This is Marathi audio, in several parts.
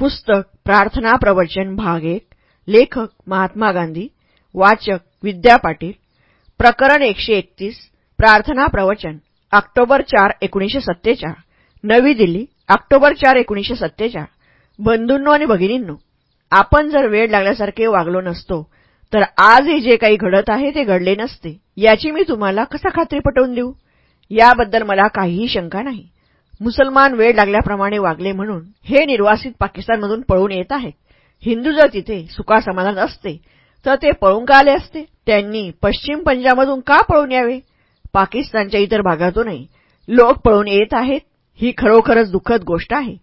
पुस्तक प्रार्थना प्रवचन भाग एक लेखक महात्मा गांधी वाचक विद्या पाटील प्रकरण एकशे एकतीस प्रार्थना प्रवचन ऑक्टोबर चार एकोणीसशे सत्तेचाळ नवी दिल्ली ऑक्टोबर चार एकोणीसशे सत्तेचाळ. बंधूंनो आणि भगिनींनो आपण जर वेळ लागल्यासारखे वागलो नसतो तर आजही जे काही घडत आहे ते घडले नसते याची मी तुम्हाला कसा खात्री पटवून देऊ? याबद्दल मला काहीही शंका नाही. मुसलमान वेळ लागल्याप्रमाणे वागले म्हणून हे निर्वासित पाकिस्तानमधून पळून येत आहेत. हिंदू जर तिथे सुखासमाधान असते तर ते पळून का आले असते? त्यांनी पश्चिम पंजाबमधून का पळून यावे? पाकिस्तानच्या इतर भागातूनही लोक पळून येत आहेत ही खरोखरच दुःखद गोष्ट आहे.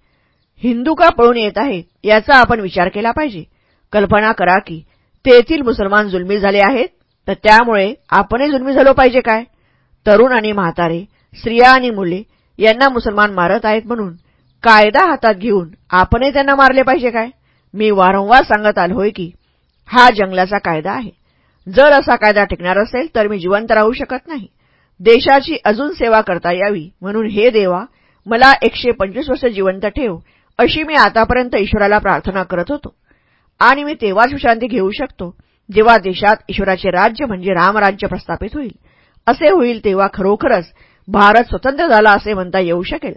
हिंदू का पळून येत आहेत याचा आपण विचार केला पाहिजे. कल्पना करा की तेथील मुसलमान जुलमी झाले आहेत तर त्यामुळे आपणही जुलमी झालो पाहिजे काय? तरुण आणि म्हातारे स्त्रिया आणि मुले यांना मुसलमान मारत आहेत म्हणून कायदा हातात घेऊन आपणही त्यांना मारले पाहिजे काय? मी वारंवार सांगत आलोय की हा जंगलाचा कायदा आहे. जर असा कायदा टिकणार असेल तर मी जिवंत राहू शकत नाही. देशाची अजून सेवा करता यावी म्हणून हे देवा मला एकशे पंचवीस वर्ष जिवंत ठेव अशी मी आतापर्यंत ईश्वराला प्रार्थना करत होतो. आणि मी तेव्हाच विश्रांती घेऊ शकतो जेव्हा देशात ईश्वराचे राज्य म्हणजे रामराज्य प्रस्थापित होईल. असे होईल तेव्हा खरोखरच भारत स्वतंत्र झाला असे म्हणता येऊ शकेल.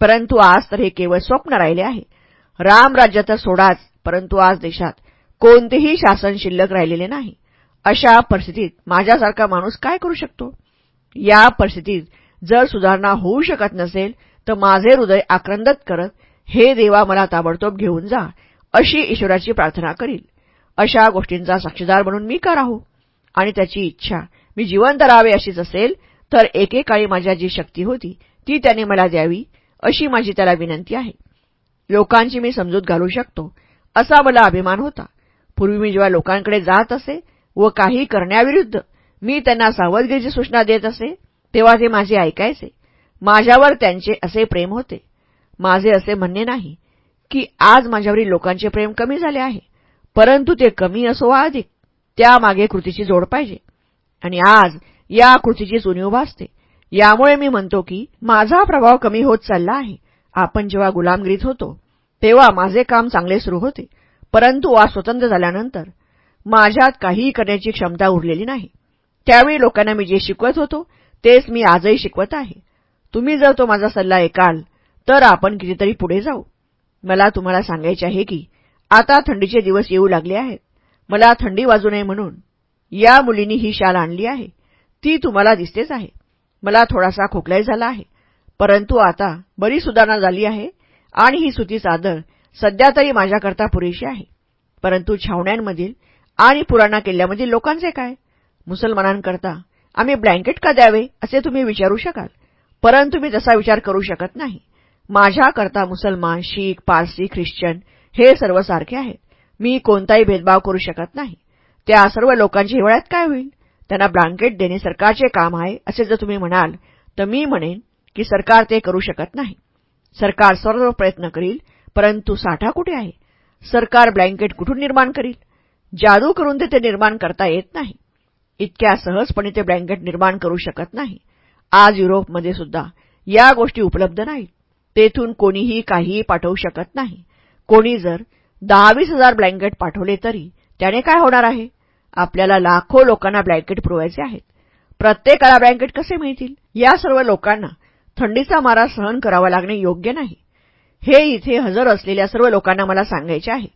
परंतु आज तर हे केवळ स्वप्न राहिले आहे. रामराज्य तर सोडाच परंतु आज देशात कोणतेही शासन शिल्लक राहिलेले नाही. अशा परिस्थितीत माझ्यासारखा माणूस काय करू शकतो? या परिस्थितीत जर सुधारणा होऊ शकत नसेल तर माझे हृदय आक्रंदत करत हे देवा मला ताबडतोब घेऊन जा अशी ईश्वराची प्रार्थना करील. अशा गोष्टींचा साक्षीदार म्हणून मी का राहू? आणि त्याची इच्छा मी जिवंत राहावे अशीच असेल तर एकेकाळी माझ्या जी शक्ती होती ती त्याने मला द्यावी अशी माझी त्याला विनंती आहे. लोकांची मी समजूत घालू शकतो असा मला अभिमान होता. पूर्वी मी जेव्हा लोकांकडे जात असे व काही करण्याविरुद्ध मी त्यांना सावधगिरीची सूचना देत असे तेव्हा ते माझे ऐकायचे. माझ्यावर त्यांचे असे प्रेम होते. माझे असे म्हणणे नाही की आज माझ्यावरील लोकांचे प्रेम कमी झाले आहे परंतु ते कमी असो वा अधिक त्यामागे कृतीची जोड पाहिजे. आणि आज या आकृतीची उणीव भासते यामुळे मी म्हणतो की माझा प्रभाव कमी होत चालला आहे. आपण जेव्हा गुलामगिरीत होतो तेव्हा माझे काम चांगले सुरू होते. परंतु आज स्वतंत्र झाल्यानंतर माझ्यात काहीही करण्याची क्षमता उरलेली नाही. त्यावेळी लोकांना मी जे शिकवत होतो तेच मी आजही शिकवत आहे. तुम्ही जर तो माझा सल्ला ऐकाल तर आपण कितीतरी पुढे जाऊ. मला तुम्हाला सांगायचे आहे की आता थंडीचे दिवस येऊ लागले आहेत. मला थंडी वाजू नये म्हणून या मुलींनी ही शाल आणली आहे. ती तुम्हाला दिसतेच आहे. मला थोडासा खोकलाही झाला आहे. परंतु आता बरी सुधारणा झाली आहे आणि ही सुती चादर सध्या तरी माझ्याकरता पुरेशी आहे. परंतु छावण्यांमधील आणि पुराणा किल्ल्यामधील लोकांचे काय? मुसलमानांकरता आम्ही ब्लँकेट का द्यावे असे तुम्ही विचारू शकाल? परंतु मी तसा विचार करू शकत नाही. माझ्याकरता मुसलमान शीख पारसी ख्रिश्चन हे सर्व सारखे आहेत. मी कोणताही भेदभाव करू शकत नाही. त्या सर्व लोकांची हिवाळ्यात काय होईल? त्यांना ब्लँकेट देणे सरकारचे काम आहे असे जर तुम्ही म्हणाल तर मी म्हणेन की सरकार ते करू शकत नाही. सरकार सर्व प्रयत्न करील परंतु साठा कुठे आहे? सरकार ब्लँकेट कुठून निर्माण करील? जादू करून ते निर्माण करता येत नाही. इतक्या सहजपणे ते ब्लँकेट निर्माण करू शकत नाही. आज युरोपमध्ये सुद्धा या गोष्टी उपलब्ध नाहीत. तेथून कोणीही काहीही पाठवू शकत नाही. कोणी जर दहावीस हजार ब्लँकेट पाठवले तरी त्याने काय होणार आहे? आपल्याला लाखो लोकांना ब्लँकेट पुरवायचे आहेत. प्रत्येकाला ब्लँकेट कसे मिळतील? या सर्व लोकांना थंडीचा मारा सहन करावा लागणे योग्य नाही. हे इथे हजर असलेल्या सर्व लोकांना मला सांगायचे आहे.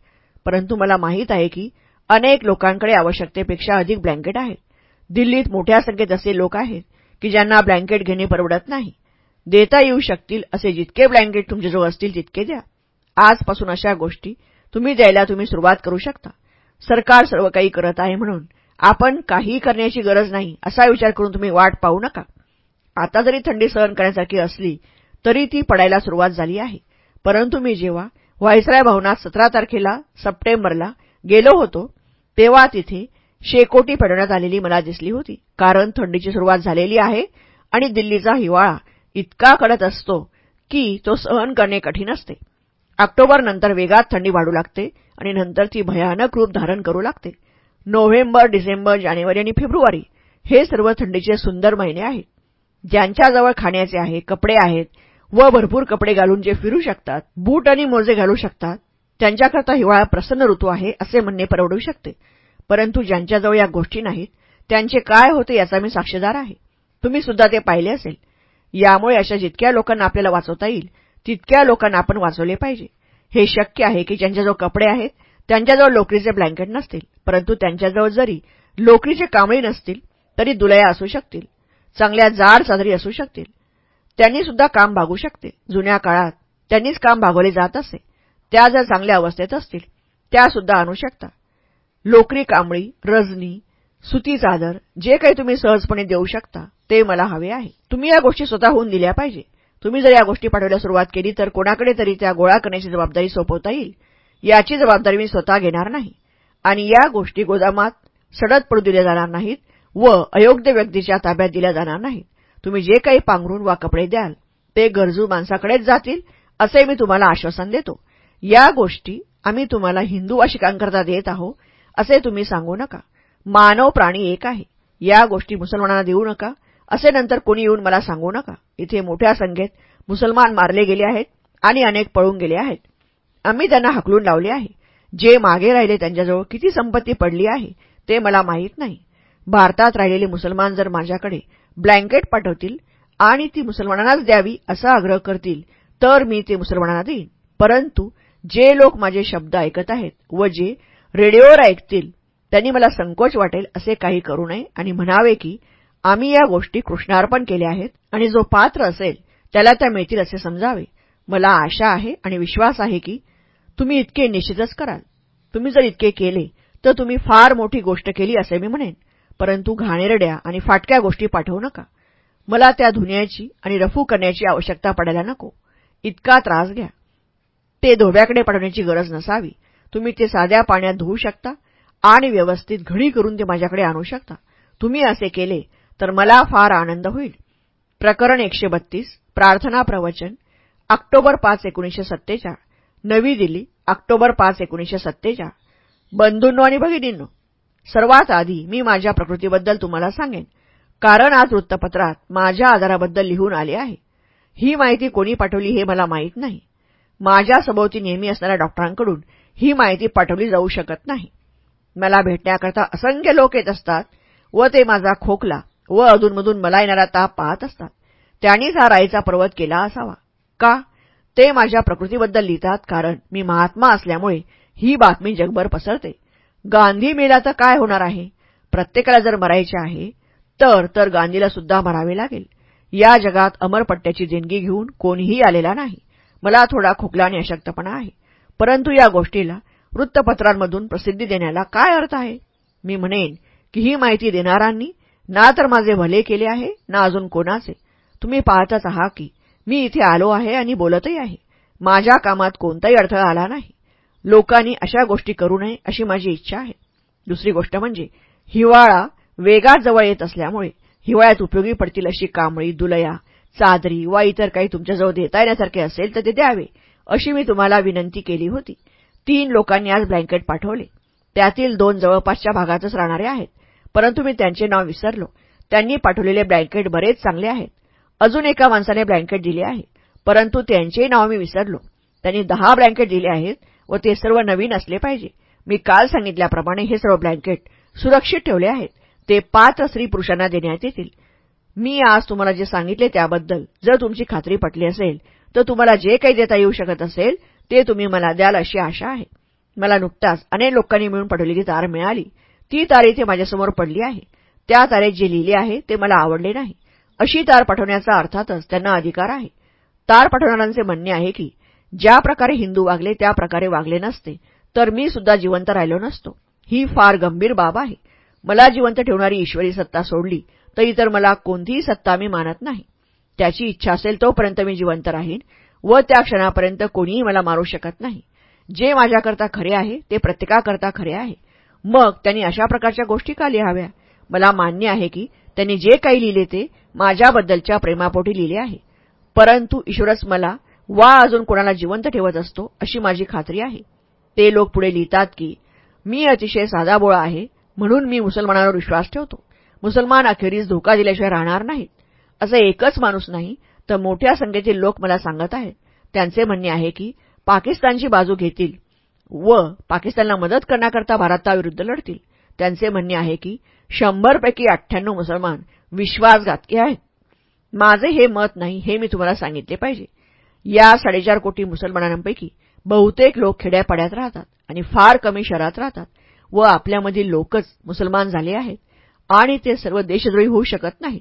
परंतु मला माहीत आहे की अनेक लोकांकडे आवश्यकतेपेक्षा अधिक ब्लँकेट आहेत. दिल्लीत मोठ्या संख्येत असे लोक आहेत की ज्यांना ब्लँकेट घेणे परवडत नाही. देता येऊ शकतील असे जितके ब्लँकेट तुमच्याजवळ असतील तितके द्या. आजपासून अशा गोष्टी तुम्ही द्यायला तुम्ही सुरुवात करू शकता. सरकार सर्व काही करत आहे म्हणून आपण काही करण्याची गरज नाही असा विचार करून तुम्ही वाट पाहू नका. आता जरी थंडी सहन करण्यासारखी असली तरी ती पडायला सुरुवात झाली आहे. परंतु मी जेव्हा व्हायसराय भवनात सतरा तारखेला सप्टेंबरला गेलो होतो तेव्हा तिथे शेकोटी पडवण्यात आलेली मला दिसली होती. कारण थंडीची सुरुवात झालेली आहे आणि दिल्लीचा हिवाळा इतका कडत असतो की तो सहन करणे कठीण असते. ऑक्टोबरनंतर वेगात थंडी वाढू लागते आणि नंतर ती भयानक रूप धारण करू लागते. नोव्हेंबर डिसेंबर जानेवारी आणि फेब्रुवारी हे सर्व थंडीचे सुंदर महिने आहेत. ज्यांच्याजवळ खाण्याचे आहे कपडे आहेत व भरपूर कपडे घालून जे फिरू शकतात बूट आणि मोजे घालू शकतात त्यांच्याकरता हिवाळा प्रसन्न ऋतू आहे असे म्हणणे परवडू शकते. परंतु ज्यांच्याजवळ या गोष्टी नाहीत त्यांचे काय होते याचा मी साक्षीदार आहे. तुम्ही सुद्धा ते पाहिले असेल. यामुळे अशा जितक्या लोकांना आपल्याला वाचवता येईल तितक्या लोकांना आपण वाचवले पाहिजे. हे शक्य आहे की ज्यांच्याजवळ कपडे आहेत त्यांच्याजवळ लोकरीचे ब्लँकेट नसतील परंतु त्यांच्याजवळ जरी लोकरीचे कांबळी नसतील तरी दुलया असू शकतील चांगल्या जाड चादरी असू शकतील. त्यांनी सुद्धा काम भागू शकते. जुन्या काळात त्यांनीच काम भागवले जात असे. त्या जर चांगल्या अवस्थेत असतील त्या सुद्धा आणू शकता. लोकरी कांबळी रजनी सुती चादर जे काही तुम्ही सहजपणे देऊ शकता ते मला हवे आहे. तुम्ही या गोष्टी स्वतःहून दिल्या पाहिजे. तुम्ही जर या गोष्टी पाठवायला सुरुवात केली तर कोणाकडे तरी त्या गोळा करण्याची जबाबदारी सोपवता येईल. याची जबाबदारी मी स्वतः घेणार नाही. आणि या गोष्टी गोदामात सडत पडू दिल्या जाणार नाहीत व अयोग्य व्यक्तीच्या ताब्यात दिल्या जाणार नाहीत. तुम्ही जे काही पांघरून वा कपडे द्याल ते गरजू माणसाकडेच जातील असे मी तुम्हाला आश्वासन देतो. या गोष्टी आम्ही तुम्हाला हिंदू वाशिकांकरता देत आहोत असे तुम्ही सांगू नका. मानव प्राणी एक आहे. या गोष्टी मुसलमानांना देऊ नका. असे नंतर कोणी येऊन मला सांगू नका. इथे मोठ्या संख्येत मुसलमान मारले गेले आहेत आणि अनेक पळून गेले आहेत. आम्ही त्यांना हकलून लावले आहे. जे मागे राहिले त्यांच्याजवळ किती संपत्ती पडली आहे ते मला माहीत नाही. भारतात राहिलेले मुसलमान जर माझ्याकडे ब्लँकेट पाठवतील आणि ती मुसलमानांनाच द्यावी असा आग्रह करतील तर मी ते मुसलमानांना देईन. परंतु जे लोक माझे शब्द ऐकत आहेत व जे रेडिओवर ऐकतील त्यांनी मला संकोच वाटेल असे काही करू नये आणि म्हणावे की आम्ही या गोष्टी कृष्णार्पण केल्या आहेत आणि जो पात्र असेल त्याला त्या मिळतील असे समजावे. मला आशा आहे आणि विश्वास आहे की तुम्ही इतके निश्चितच कराल. तुम्ही जर इतके केले तर तुम्ही फार मोठी गोष्ट केली असे मी म्हणेन. परंतु घाणेरड्या आणि फाटक्या गोष्टी पाठवू नका. मला त्या धुण्याची आणि रफू करण्याची आवश्यकता पडायला नको. इतका त्रास घ्या. ते धोब्याकडे पाठवण्याची गरज नसावी. तुम्ही ते साध्या पाण्यात धुवू शकता आणि व्यवस्थित घडी करून ते माझ्याकडे आणू शकता. तुम्ही असे केले तर मला फार आनंद होईल. प्रकरण एकशे बत्तीस प्रार्थना प्रवचन ऑक्टोबर पाच एकोणीसशे सत्तेचाळ नवी दिल्ली ऑक्टोबर पाच एकोणीसशे सत्तेचाळ बंधूंनो आणि भगिनींनो सर्वात आधी मी माझ्या प्रकृतीबद्दल तुम्हाला सांगेन. कारण आज वृत्तपत्रात माझ्या आजाराबद्दल लिहून आले आहे. ही माहिती कोणी पाठवली हे मला माहीत नाही. माझ्या सभोवती नेहमी असणाऱ्या डॉक्टरांकडून ही माहिती पाठवली जाऊ शकत नाही. मला भेटण्याकरता असंख्य लोक येत असतात व ते माझा खोकला व अधूनमधून मला येणारा ताप पाहत असतात. त्यांनीच हा राईचा पर्वत केला असावा. का? ते माझ्या प्रकृतीबद्दल लिहितात कारण मी महात्मा असल्यामुळे ही बातमी जगभर पसरते. गांधी मेला तर काय होणार आहे? प्रत्येकाला जर मरायचे आहे तर तर गांधीला सुद्धा मरावे लागेल. या जगात अमरपट्ट्याची देणगी घेऊन कोणीही आलेला नाही. मला थोडा खोकला आणि अशक्तपणा आहे. परंतु या गोष्टीला वृत्तपत्रांमधून प्रसिद्धी देण्याला काय अर्थ आहे? मी म्हणेन की ही माहिती देणारांनी ना तर माझे भले केले आहे ना अजून कोणाचे. तुम्ही पाहतच आहात की मी इथे आलो आहे आणि बोलतही आहे. माझ्या कामात कोणताही अडथळा आला नाही. लोकांनी अशा गोष्टी करू नये अशी माझी इच्छा आहे. दुसरी गोष्ट म्हणजे हिवाळा वेगात जवळ येत असल्यामुळे हिवाळ्यात उपयोगी पडतील अशी कांबळी दुलया चादरी वा इतर काही तुमच्याजवळ देता येण्यासारखे असेल तर ते द्यावे अशी मी तुम्हाला विनंती केली होती. तीन लोकांनी आज ब्लँकेट पाठवले. त्यातील दोन जवळपासच्या भागातच राहणारे आहेत. परंतु मी त्यांचे नाव विसरलो. त्यांनी पाठवलेले ब्लँकेट बरेच चांगले आहेत. अजून एका माणसाने ब्लँकेट दिले आहे. परंतु त्यांचेही नाव मी विसरलो. त्यांनी दहा ब्लँकेट दिले आहेत व ते सर्व नवीन असले पाहिजे. मी काल सांगितल्याप्रमाणे हे सर्व ब्लँकेट सुरक्षित ठेवले आहेत. ते पाच स्त्री पुरुषांना देण्यात येतील. मी आज तुम्हाला जे सांगितले त्याबद्दल जर तुमची खात्री पटली असेल तर तुम्हाला जे काही देता येऊ शकत असेल ते तुम्ही मला द्याल अशी आशा आहे. मला नुकताच अनेक लोकांनी मिळून पाठवलेली तार मिळाली. ती तार इथे माझ्यासमोर पडली आहे. त्या तारेत जे लिहिले आहे ते मला आवडले नाही. अशी तार पाठवण्याचा अर्थातच त्यांना अधिकार आहे. तार पाठवणाऱ्यांचे म्हणणे आहे की ज्या प्रकारे हिंदू वागले त्या प्रकारे वागले नसते तर मी सुद्धा जिवंत राहिलो नसतो. ही फार गंभीर बाब आहे. मला जिवंत ठेवणारी ईश्वरी सत्ता सोडली तर इतर मला कोणतीही सत्ता मी मानत नाही. त्याची इच्छा असेल तोपर्यंत मी जिवंत राहीन व त्या क्षणापर्यंत कोणीही मला मारू शकत नाही. जे माझ्याकरता खरे आहे ते प्रत्येकाकरता खरे आहे. मग त्यांनी अशा प्रकारच्या गोष्टी का लिहाव्या? मला मान्य आहे की त्यांनी जे काही लिहिले ते माझ्याबद्दलच्या प्रेमापोटी लिहिले आहे. परंतु ईश्वरच मला वा अजून कोणाला जिवंत ठेवत असतो अशी माझी खात्री आहे. ते लोक पुढे लिहितात की मी अतिशय साधाबोळा आहे म्हणून मी मुसलमानांवर विश्वास ठेवतो. मुसलमान अखेरीस धोका दिल्याशिवाय राहणार नाहीत. असं एकच माणूस नाही तर मोठ्या संख्येतील लोक मला सांगत आहेत. त्यांचे म्हणणे आहे की पाकिस्तानची बाजू घेतील. व पाकिस्तानला मदत करण्याकरता भारताविरुद्ध लढतील. त्यांचे म्हणणे आहे की शंभरपैकी अठ्ठ्याण्णव मुसलमान विश्वासघातकी आहेत. माझे हे मत नाही हे मी तुम्हाला सांगितले पाहिजे. या साडेचार कोटी मुसलमानांपैकी बहुतेक लोक खेड्यापाड्यात राहतात आणि फार कमी शहरात राहतात व आपल्यामधील लोकच मुसलमान झाले आहेत आणि ते सर्व देशद्रोही होऊ शकत नाहीत.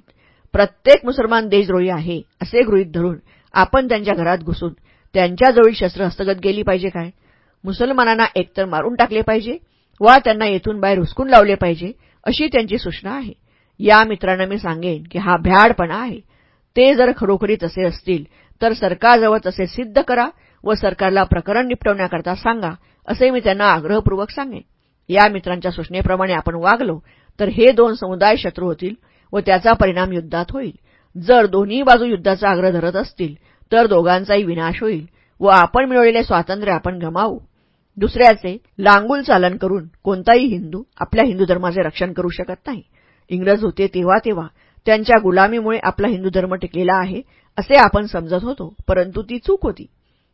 प्रत्येक मुसलमान देशद्रोही आहे असे गृहीत धरून आपण त्यांच्या घरात घुसून त्यांच्याजवळील शस्त्र हस्तगत गेली पाहिजे काय? मुसलमानांना एकतर मारून टाकले पाहिजे वा त्यांना येथून बाहेर हुसकून लावले पाहिजे अशी त्यांची सूचना आहे. या मित्रांना मी सांगेन की हा भ्याडपणा आहे. ते जर खरोखरी तसे असतील तर सरकारजवळ तसे सिद्ध करा व सरकारला प्रकरण निपटवण्याकरता सांगा असे मी त्यांना आग्रहपूर्वक सांगेन. या मित्रांच्या सूचनेप्रमाणे आपण वागलो तर हे दोन समुदाय शत्रू होतील व त्याचा परिणाम युद्धात होईल. जर दोन्ही बाजू युद्धाचा आग्रह धरत असतील तर दोघांचाही विनाश होईल व आपण मिळवलेले स्वातंत्र्य आपण गमावू. दुसऱ्याचे लांगुल चालन करून कोणताही हिंदू आपल्या हिंदू धर्माचे रक्षण करू शकत नाही. इंग्रज होते तेव्हा तेव्हा त्यांच्या गुलामीमुळे आपला हिंदू धर्म टिकलेला आहे असे आपण समजत होतो परंतु ती चूक होती.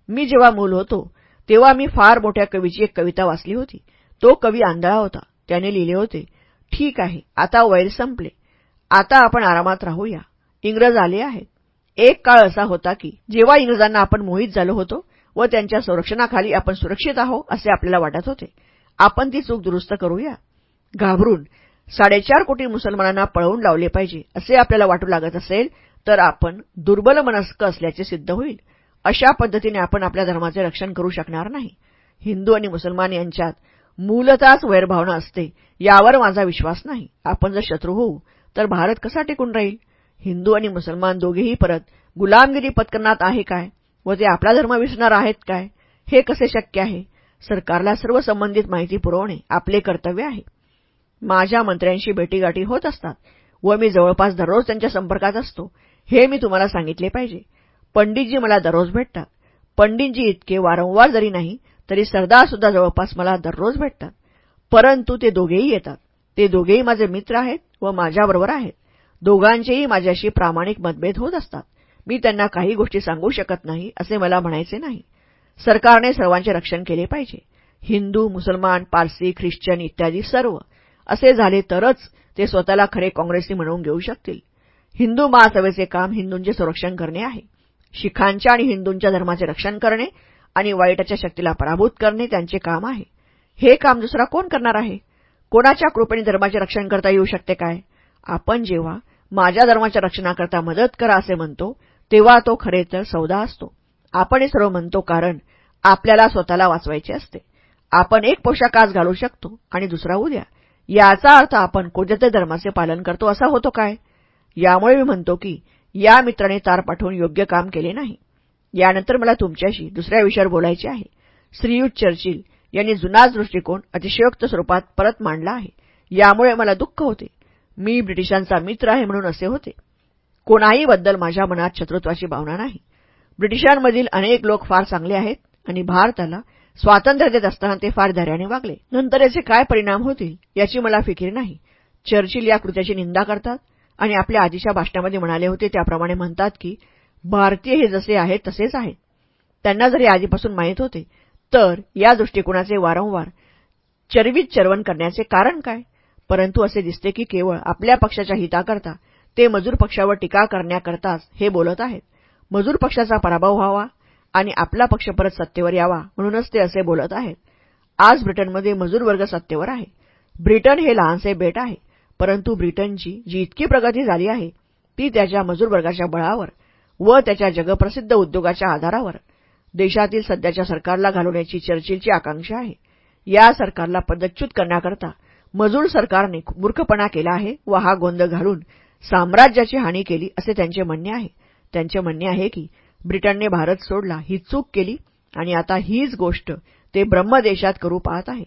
मी जेव्हा मूल होतो तेव्हा मी फार मोठ्या कवीची एक कविता वाचली होती. तो कवी आंधळा होता. त्याने लिहिले होते ठीक आहे आता वैर संपले. आता आपण आरामात राहूया. इंग्रज आले आहेत. एक काळ असा होता की जेव्हा इंग्रजांना आपण मोहित झालो होतो व त्यांच्या संरक्षणाखाली आपण सुरक्षित आहो असे आपल्याला वाटत होते. आपण ती चूक दुरुस्त करूया. घाबरून साडेचार कोटी मुसलमानांना पळवून लावले पाहिजे असे आपल्याला वाटू लागत असेल तर आपण दुर्बल मनस्क असल्याचे सिद्ध होईल. अशा पद्धतीने आपण आपल्या धर्माचे रक्षण करू शकणार नाही. हिंदू आणि मुसलमान यांच्यात मूलताच वैरभावना असते यावर माझा विश्वास नाही. आपण जर शत्रू होऊ तर भारत कसा टिकून राहील? हिंदू आणि मुसलमान दोघेही परत गुलामगिरी पत्करणात आहे काय? व ते आपला धर्म विसरणार आहेत काय? हे कसे शक्य आहे? सरकारला सर्व संबंधित माहिती पुरवणे आपले कर्तव्य आहे. माझ्या मंत्र्यांशी भेटीगाठी होत असतात व मी जवळपास दररोज त्यांच्या संपर्कात असतो. हे मी तुम्हाला सांगितले पाहिजे. पंडितजी मला दररोज भेटतात. पंडितजी इतके वारंवार जरी नाही तरी सरदारसुद्धा जवळपास मला दररोज भेटतात. परंतु ते दोघेही येतात. ते दोघेही माझे मित्र आहेत व माझ्याबरोबर आहेत. दोघांचेही माझ्याशी प्रामाणिक मतभेद होत असतात. मी त्यांना काही गोष्टी सांगू शकत नाही असे मला म्हणायचे नाही. सरकारने सर्वांचे रक्षण केले पाहिजे. हिंदू मुसलमान पारसी ख्रिश्चन इत्यादी सर्व. असे झाले तरच ते स्वतःला खरे काँग्रेसी म्हणून घेऊ शकतील. हिंदू महासभेचे काम हिंदूंचे संरक्षण करणे आहे. शिखांच्या आणि हिंदूंच्या धर्माचे रक्षण करणे आणि वाईटाच्या शक्तीला पराभूत करणे त्यांचे काम आहे. हे काम दुसरा कोण करणार आहे? कोणाच्या कृपेने धर्माचे रक्षण करता येऊ शकते काय? आपण जेव्हा माझ्या धर्माच्या रक्षणाकरता मदत करा असे म्हणतो तेव्हा तो खरे तर सौदा असतो. आपण हे सर्व म्हणतो कारण आपल्याला स्वतःला वाचवायचे असते. आपण एक पोशाख आज घालू शकतो आणि दुसरा उद्या. याचा अर्थ आपण कोणत्या धर्माचे पालन करतो असा होतो काय? यामुळे मी म्हणतो की या मित्राने तार पाठवून योग्य काम केले नाही. यानंतर मला तुमच्याशी दुसऱ्या विषयावर बोलायचे आहे. श्रीयुत चर्चिल यांनी जुनाच दृष्टिकोन अतिशयोक्त स्वरूपात परत मांडला आहे. यामुळे मला दुःख होते. मी ब्रिटिशांचा मित्र आहे म्हणून असे होते. कोणाही बद्दल माझ्या मनात शत्रुत्वाची भावना नाही. ब्रिटिशांमधील अनेक लोक फार चांगले आहेत आणि भारताला स्वातंत्र्य देत असताना ते फार धैर्याने वागले. नंतर याचे काय परिणाम होतील याची मला फिकीर नाही. चर्चिल या कृत्याची निंदा करतात आणि आपल्या आधीच्या भाषणामध्ये म्हणाले होते त्याप्रमाणे म्हणतात की भारतीय हे जसे आहेत तसेच आहेत. त्यांना जरी आधीपासून माहीत होते तर या दृष्टिकोनाचे वारंवार चरवीत चरवण करण्याचे कारण काय? परंतु असे दिसते की केवळ आपल्या पक्षाच्या हिताकरता ते मजूर पक्षावर टीका करण्याकरताच हे बोलत आहेत. मजूर पक्षाचा पराभव व्हावा आणि आपला पक्ष परत सत्तेवर यावा म्हणूनच ते असे बोलत आहेत. आज ब्रिटनमध्ये मजूर वर्ग सत्तेवर आहे. ब्रिटन हे लहानसे बेट आहे परंतु ब्रिटनची जी इतकी प्रगती झाली आहे ती त्याच्या मजूर वर्गाच्या बळावर व त्याच्या जगप्रसिद्ध उद्योगाच्या आधारावर. देशातील सध्याच्या सरकारला घालवण्याची चर्चिलची आकांक्षा आहे. या सरकारला पदच्युत करण्याकरता मजूर सरकारने मूर्खपणा केला आहे व हा गोंधळ घालून साम्राज्याची हानी केली असे त्यांचे म्हणणे आहे. त्यांचे म्हणणे आहे की ब्रिटनने भारत सोडला ही चूक केली आणि आता हीच गोष्ट ते ब्रह्मदेशात करू पाहत आहे.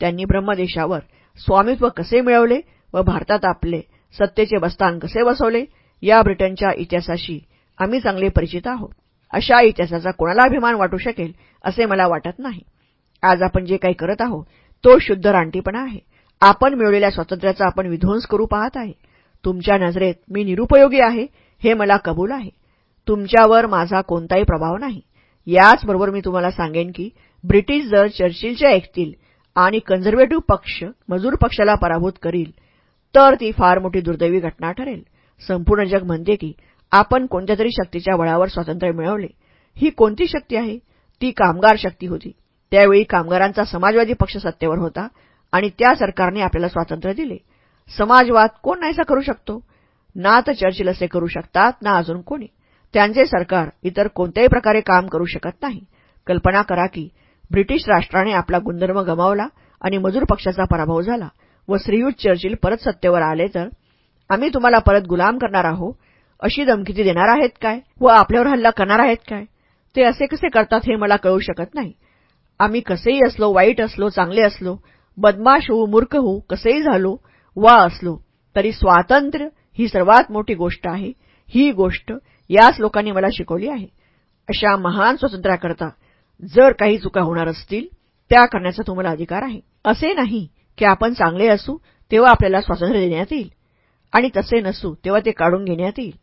त्यांनी ब्रह्मदेशावर स्वामित्व कसे मिळवले व भारतात आपले सत्तेचे बस्तान कसे बसवले या ब्रिटनच्या इतिहासाशी आम्ही चांगले परिचित आहोत. अशा इतिहासाचा कोणाला अभिमान वाटू शकेल असे मला वाटत नाही. आज आपण जे काही करत आहोत तो शुद्ध रानटीपणा आहे. आपण मिळवलेल्या स्वातंत्र्याचा आपण विध्वंस करू पाहत आहे. तुमच्या नजरेत मी निरुपयोगी आहे हे मला कबूल आहे. तुमच्यावर माझा कोणताही प्रभाव नाही. याचबरोबर मी तुम्हाला सांगेन की ब्रिटिश जर चर्चिलच्या ऐकतील आणि कन्झर्वेटिव्ह पक्ष मजूर पक्षाला पराभूत करील तर ती फार मोठी दुर्दैवी घटना ठरेल. संपूर्ण जग म्हणते की आपण कोणत्या तरी शक्तीच्या बळावर स्वातंत्र्य मिळवले. ही कोणती शक्ती आहे? ती कामगार शक्ती होती. त्यावेळी कामगारांचा समाजवादी पक्ष सत्तेवर होता आणि त्या सरकारने आपल्याला स्वातंत्र्य दिले. समाजवाद कोण नाहीसा करू शकतो. ना तर चर्चिल असे करू शकतात ना अजून कोणी. त्यांचे सरकार इतर कोणत्याही प्रकारे काम करू शकत नाही. कल्पना करा की ब्रिटिश राष्ट्राने आपला गुणधर्म गमावला आणि मजूर पक्षाचा पराभव झाला व श्रीयुत चर्चिल परत सत्तेवर आले तर आम्ही तुम्हाला परत गुलाम करणार आहोत. अशी धमकी देणार आहेत काय? व आपल्यावर हल्ला करणार आहेत काय? ते असे कसे करतात हे मला कळू शकत नाही. आम्ही कसेही असलो वाईट असलो चांगले असलो बदमाश होऊ मूर्ख होऊ कसेही झालो वा असलो तरी स्वातंत्र्य ही सर्वात मोठी गोष्ट आहे. ही गोष्ट याच लोकांनी मला शिकवली आहे. अशा महान स्वातंत्र्याकरता जर काही चुका होणार असतील त्या करण्याचा तुम्हाला अधिकार आहे. असे नाही की आपण चांगले असू तेव्हा आपल्याला स्वातंत्र्य देण्यात येईल. आणि तसे नसू तेव्हा ते काढून घेण्यात येईल.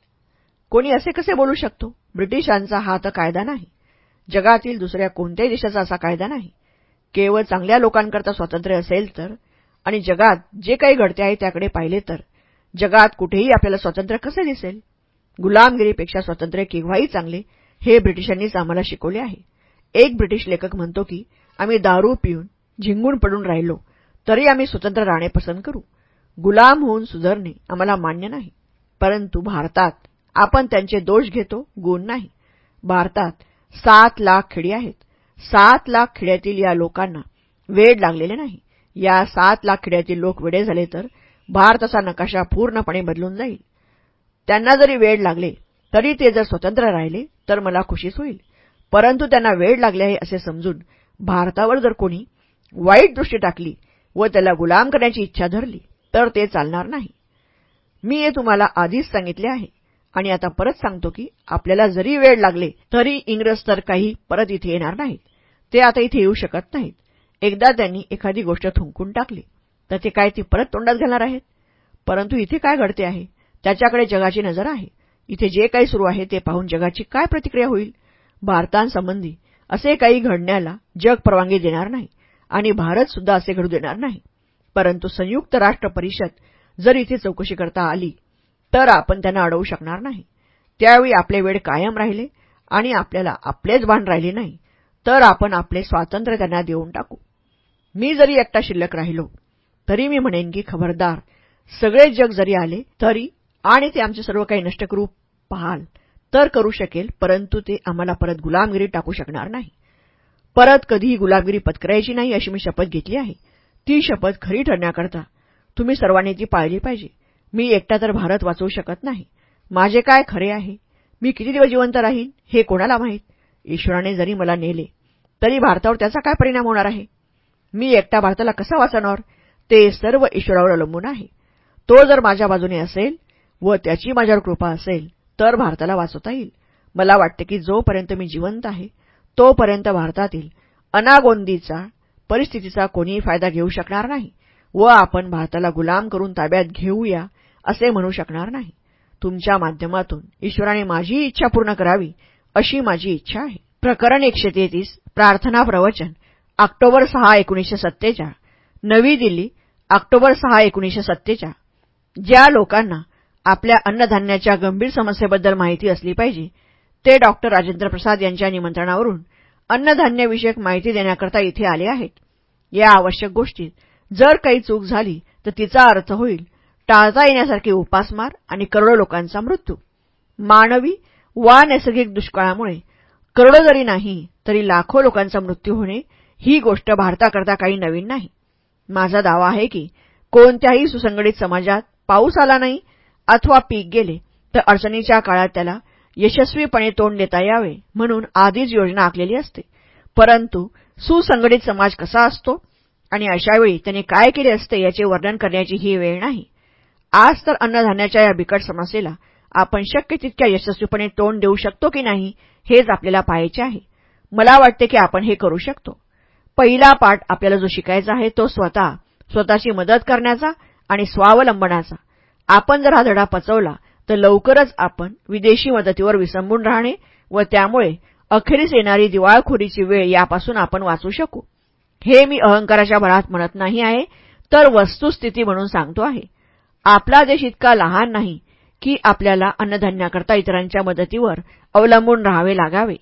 कोणी असे कसे बोलू शकतो? ब्रिटिशांचा हा तर कायदा नाही. जगातील दुसऱ्या कोणत्याही देशाचा असा कायदा नाही. केवळ चांगल्या लोकांकरता स्वातंत्र्य असेल तर आणि जगात जे काही घडते आहे त्याकडे पाहिले तर जगात कुठेही आपल्याला स्वातंत्र्य कसे दिसेल? गुलामगिरीपेक्षा स्वातंत्र्य केव्हाही चांगले हे ब्रिटिशांनीच आम्हाला शिकवले आहे. एक ब्रिटिश लेखक म्हणतो की आम्ही दारू पिऊन झिंगून पडून राहिलो तरी आम्ही स्वतंत्र राहणे पसंत करू. गुलाम होऊन सुधारणे आम्हाला मान्य नाही परंतु भारतात आपण त्यांचे दोष घेतो गुण नाही. भारतात सात लाख खेडी आहेत. सात लाख खेड्यातील या लोकांना वेड लागलेले नाही. या सात लाख खेड्यातील लोक वेडे झाले तर भारताचा नकाशा पूर्णपणे बदलून जाईल. त्यांना जरी वेळ लागले तरी ते जर स्वतंत्र राहिले तर मला खुशीच होईल. परंतु त्यांना वेळ लागले आहे असे समजून भारतावर जर कोणी वाईट दृष्टी टाकली व त्याला गुलाम करण्याची इच्छा धरली तर ते चालणार नाही. मी हे तुम्हाला आधीच सांगितले आहे आणि आता परत सांगतो की आपल्याला जरी वेळ लागले तरी इंग्रज तर काही परत इथे येणार नाहीत. ते आता इथे येऊ शकत नाहीत. एकदा त्यांनी एखादी गोष्ट थुंकून टाकली तर ते काय ती परत तोंडात घालणार आहेत? परंतु इथे काय घडते आहे? त्याच्याकडे जगाची नजर आहे. इथे जे काही सुरू आहे ते पाहून जगाची काय प्रतिक्रिया होईल? भारतांसंबंधी असे काही घडण्याला जग परवानगी देणार नाही आणि भारत सुद्धा असे घडू देणार नाही. परंतु संयुक्त राष्ट्र परिषद जर इथे चौकशी करता आली तर आपण त्यांना अडवू शकणार नाही. त्यावेळी आपले वेळ कायम राहिले आणि आपल्याला आपलेच भान राहिले नाही तर आपण आपले स्वातंत्र्य त्यांना देऊन टाकू. मी जरी एकटा शिल्लक राहिलो तरी मी म्हणेन की खबरदार सगळे जग जरी आले तरी आणि ते आमचे सर्व काही नष्ट करू पाहाल तर करू शकेल परंतु ते आम्हाला परत गुलामगिरी टाकू शकणार नाही. परत कधीही गुलामगिरी पत्करायची नाही अशी मी शपथ घेतली आहे. ती शपथ खरी ठरण्याकरता तुम्ही सर्वांनी ती पाळली पाहिजे. मी एकटा तर भारत वाचवू शकत नाही. माझे काय खरे आहे? मी किती दिवस जिवंत राहीन हे कोणाला माहीत? ईश्वराने जरी मला नेले तरी भारतावर त्याचा काय परिणाम होणार आहे? मी एकटा भारताला कसा वाचवणार ते सर्व ईश्वरावर अवलंबून आहे. तो जर माझ्या बाजूने असेल व त्याची माझ्यावर कृपा असेल तर भारताला वाचवता येईल. मला वाटते की जोपर्यंत मी जिवंत आहे तोपर्यंत भारतातील अनागोंदीचा परिस्थितीचा कोणीही फायदा घेऊ शकणार नाही व आपण भारताला गुलाम करून ताब्यात घेऊया असे म्हणू शकणार नाही. तुमच्या माध्यमातून ईश्वराने माझी इच्छा पूर्ण करावी अशी माझी इच्छा आहे. प्रकरण एकशे तेहतीस प्रार्थना प्रवचन. ऑक्टोबर सहा एकोणीसशे सत्तेचाळ नवी दिल्ली ऑक्टोबर सहा एकोणीसशे सत्तेचाळ ज्या लोकांना आपल्या अन्नधान्याच्या गंभीर समस्येबद्दल माहिती असली पाहिजे ते डॉक्टर राजेंद्र प्रसाद यांच्या निमंत्रणावरून अन्नधान्यविषयक माहिती देण्याकरता इथे आले आहेत. या आवश्यक गोष्टीत जर काही चूक झाली तर तिचा अर्थ होईल टाळता येण्यासारखी उपासमार आणि करोडो लोकांचा मृत्यू. मानवी वा नैसर्गिक दुष्काळामुळे करोडो जरी नाही तरी लाखो लोकांचा मृत्यू होणे ही गोष्ट भारताकरता काही नवीन नाही. माझा दावा आहे की कोणत्याही सुसंघटित समाजात पाऊस आला नाही अथवा पीक गेले तर अडचणीच्या काळात त्याला यशस्वीपणे तोंड देता यावे म्हणून आधीच योजना आखलेली असते. परंतु सुसंघटित समाज कसा असतो आणि अशावेळी त्याने काय केले असते याचे वर्णन करण्याची ही वेळ नाही. आज तर अन्नधान्याच्या या बिकट समस्येला आपण शक्य तितक्या यशस्वीपणे तोंड देऊ शकतो की नाही हेच आपल्याला पाहायचे आहे. मला वाटते की आपण हे करू शकतो. पहिला पाठ आपल्याला जो शिकायचा आहे तो स्वतः स्वतःची मदत करण्याचा आणि स्वावलंबनाचा. आपण जर हा धडा पचवला तर लवकरच आपण विदेशी मदतीवर विसंबून राहणे व त्यामुळे अखेरीस येणारी दिवाळखोरीची वेळ यापासून आपण वाचू शकू. हे मी अहंकाराच्या भरात म्हणत नाही आहे तर वस्तुस्थिती म्हणून सांगतो आहे. आपला देश इतका लहान नाही की आपल्याला अन्नधान्याकरता इतरांच्या मदतीवर अवलंबून राहावे लागावे.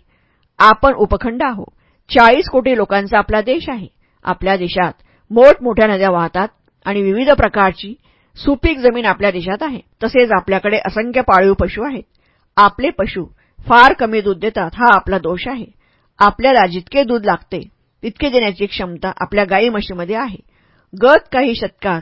आपण उपखंड आहोत. चाळीस कोटी लोकांचा आपला देश आहे. आपल्या देशात मोठमोठ्या नद्या वाहतात आणि विविध प्रकारची सुपीक जमीन आपल्या देशात आहे. तसेच आपल्याकडे असंख्य पाळीव पशु आहेत. आपले पशु फार कमी दूध देतात हा आपला दोष आहे. आपल्याला जितके दूध लागते तितके देण्याची क्षमता आपल्या गाई म्हशीमध्ये आहे. गत काही शतकात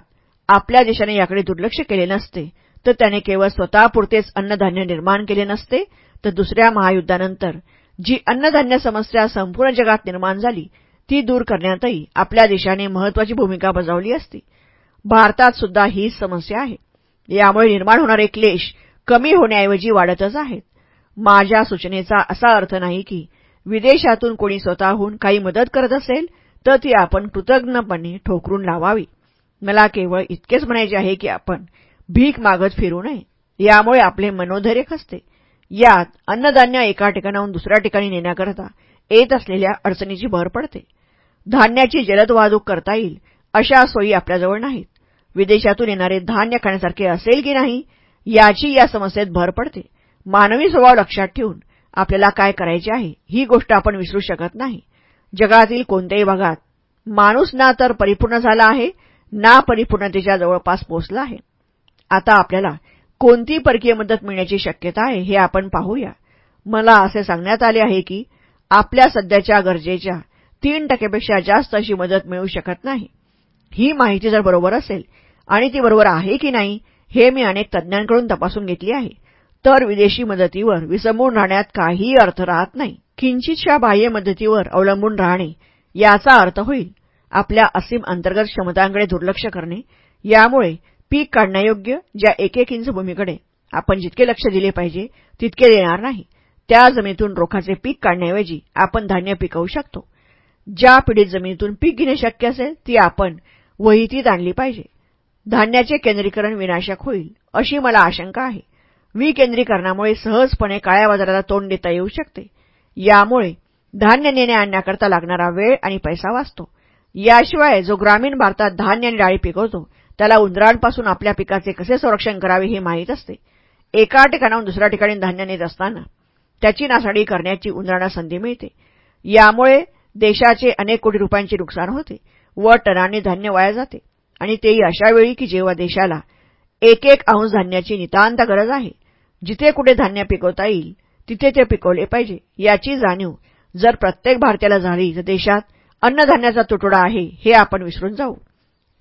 आपल्या देशाने याकडे दुर्लक्ष केले नसते तर त्याने केवळ स्वतःपुरतेच अन्नधान्य निर्माण केले नसते तर दुसऱ्या महायुद्धानंतर जी अन्नधान्य समस्या संपूर्ण जगात निर्माण झाली ती दूर करण्यातही आपल्या देशाने महत्वाची भूमिका बजावली असती. भारतात सुद्धा हीच समस्या आहे. यामुळे निर्माण होणारे क्लेश कमी होण्याऐवजी वाढतच आहेत. माझ्या सूचनेचा असा अर्थ नाही की विदेशातून कोणी स्वतःहून काही मदत करत असेल तर ती आपण कृतज्ञपणे ठोकरून लावावी. मला केवळ इतकेच म्हणायचे आहे की आपण भीक मागत फिरू नये. यामुळे आपले मनोधैर्य खसते यात अन्नधान्य एका ठिकाणाहून दुसऱ्या ठिकाणी नेण्याकरता येत असलेल्या अडचणीची भर पडते. धान्याची जलद वाहतूक करता येईल अशा सोयी आपल्याजवळ नाहीत. विदेशातून येणारे धान्य खाण्यासारखे असेल की नाही याची या समस्येत भर पडते. मानवी स्वभाव लक्षात ठेवून आपल्याला काय करायचे आहे ही गोष्ट आपण विसरू शकत नाही. जगातील कोणत्याही भागात माणूस ना तर परिपूर्ण झाला आहे ना परिपूर्णतेच्या जवळपास पोहोचला आहे. आता आपल्याला कोणती परकीय मदत मिळण्याची शक्यता आहे हे आपण पाहूया. मला असे सांगण्यात आले आहे की आपल्या सध्याच्या गरजेच्या तीन टक्केपेक्षा जास्त अशी मदत मिळू शकत नाही. ही माहिती जर बरोबर असेल आणि ती बरोबर आहे की नाही हे मी अनेक तज्ज्ञांकडून तपासून घेतली आहे. तर विदेशी मदतीवर विसंबून राहण्यात काहीही अर्थ राहत नाही. किंचितशा बाह्य मदतीवर अवलंबून राहणे याचा अर्थ होईल. आपल्या असीम अंतर्गत क्षमतांकडे दुर्लक्ष करणे यामुळे पीक काढण्यायोग्य ज्या एक एक इंच भूमीकडे आपण जितके लक्ष दिले पाहिजे तितके देणार नाही. त्या जमिनीतून रोखाचे पीक काढण्याऐवजी आपण धान्य पिकवू शकतो. ज्या पिढीत जमिनीतून पीक घेणे शक्य असेल ती आपण वहितीत आणली पाहिजे. धान्याचे केंद्रीकरण विनाशक होईल अशी मला आशंका आहे. विकेंद्रीकरणामुळे सहजपणे काळ्या बाजाराला तोंड देता येऊ शकते. यामुळे धान्य नेणे आणण्याकरता लागणारा वेळ आणि पैसा वाचतो. याशिवाय जो ग्रामीण भारतात धान्य आणि डाळी पिकवतो त्याला उंदरांपासून आपल्या पिकाचे कसे संरक्षण करावे हे माहीत असते. एका ठिकाणाहून दुसऱ्या ठिकाणी धान्य नेत असताना त्याची नासाडी करण्याची उंदरांना संधी मिळते. यामुळे देशाचे अनेक कोटी रुपयांचे नुकसान होते व टनाने धान्य वाया जाते. आणि तेही अशा वेळी की जेव्हा देशाला एक एक अंश धान्याची नितांत गरज आहे जिथे कुठे धान्य पिकवता येईल तिथे ते पिकवले पाहिजे. याची जाणीव जर प्रत्येक भारतीयाला झाली तर देशात अन्नधान्याचा तुटवडा आहे हे आपण विसरून जाऊ.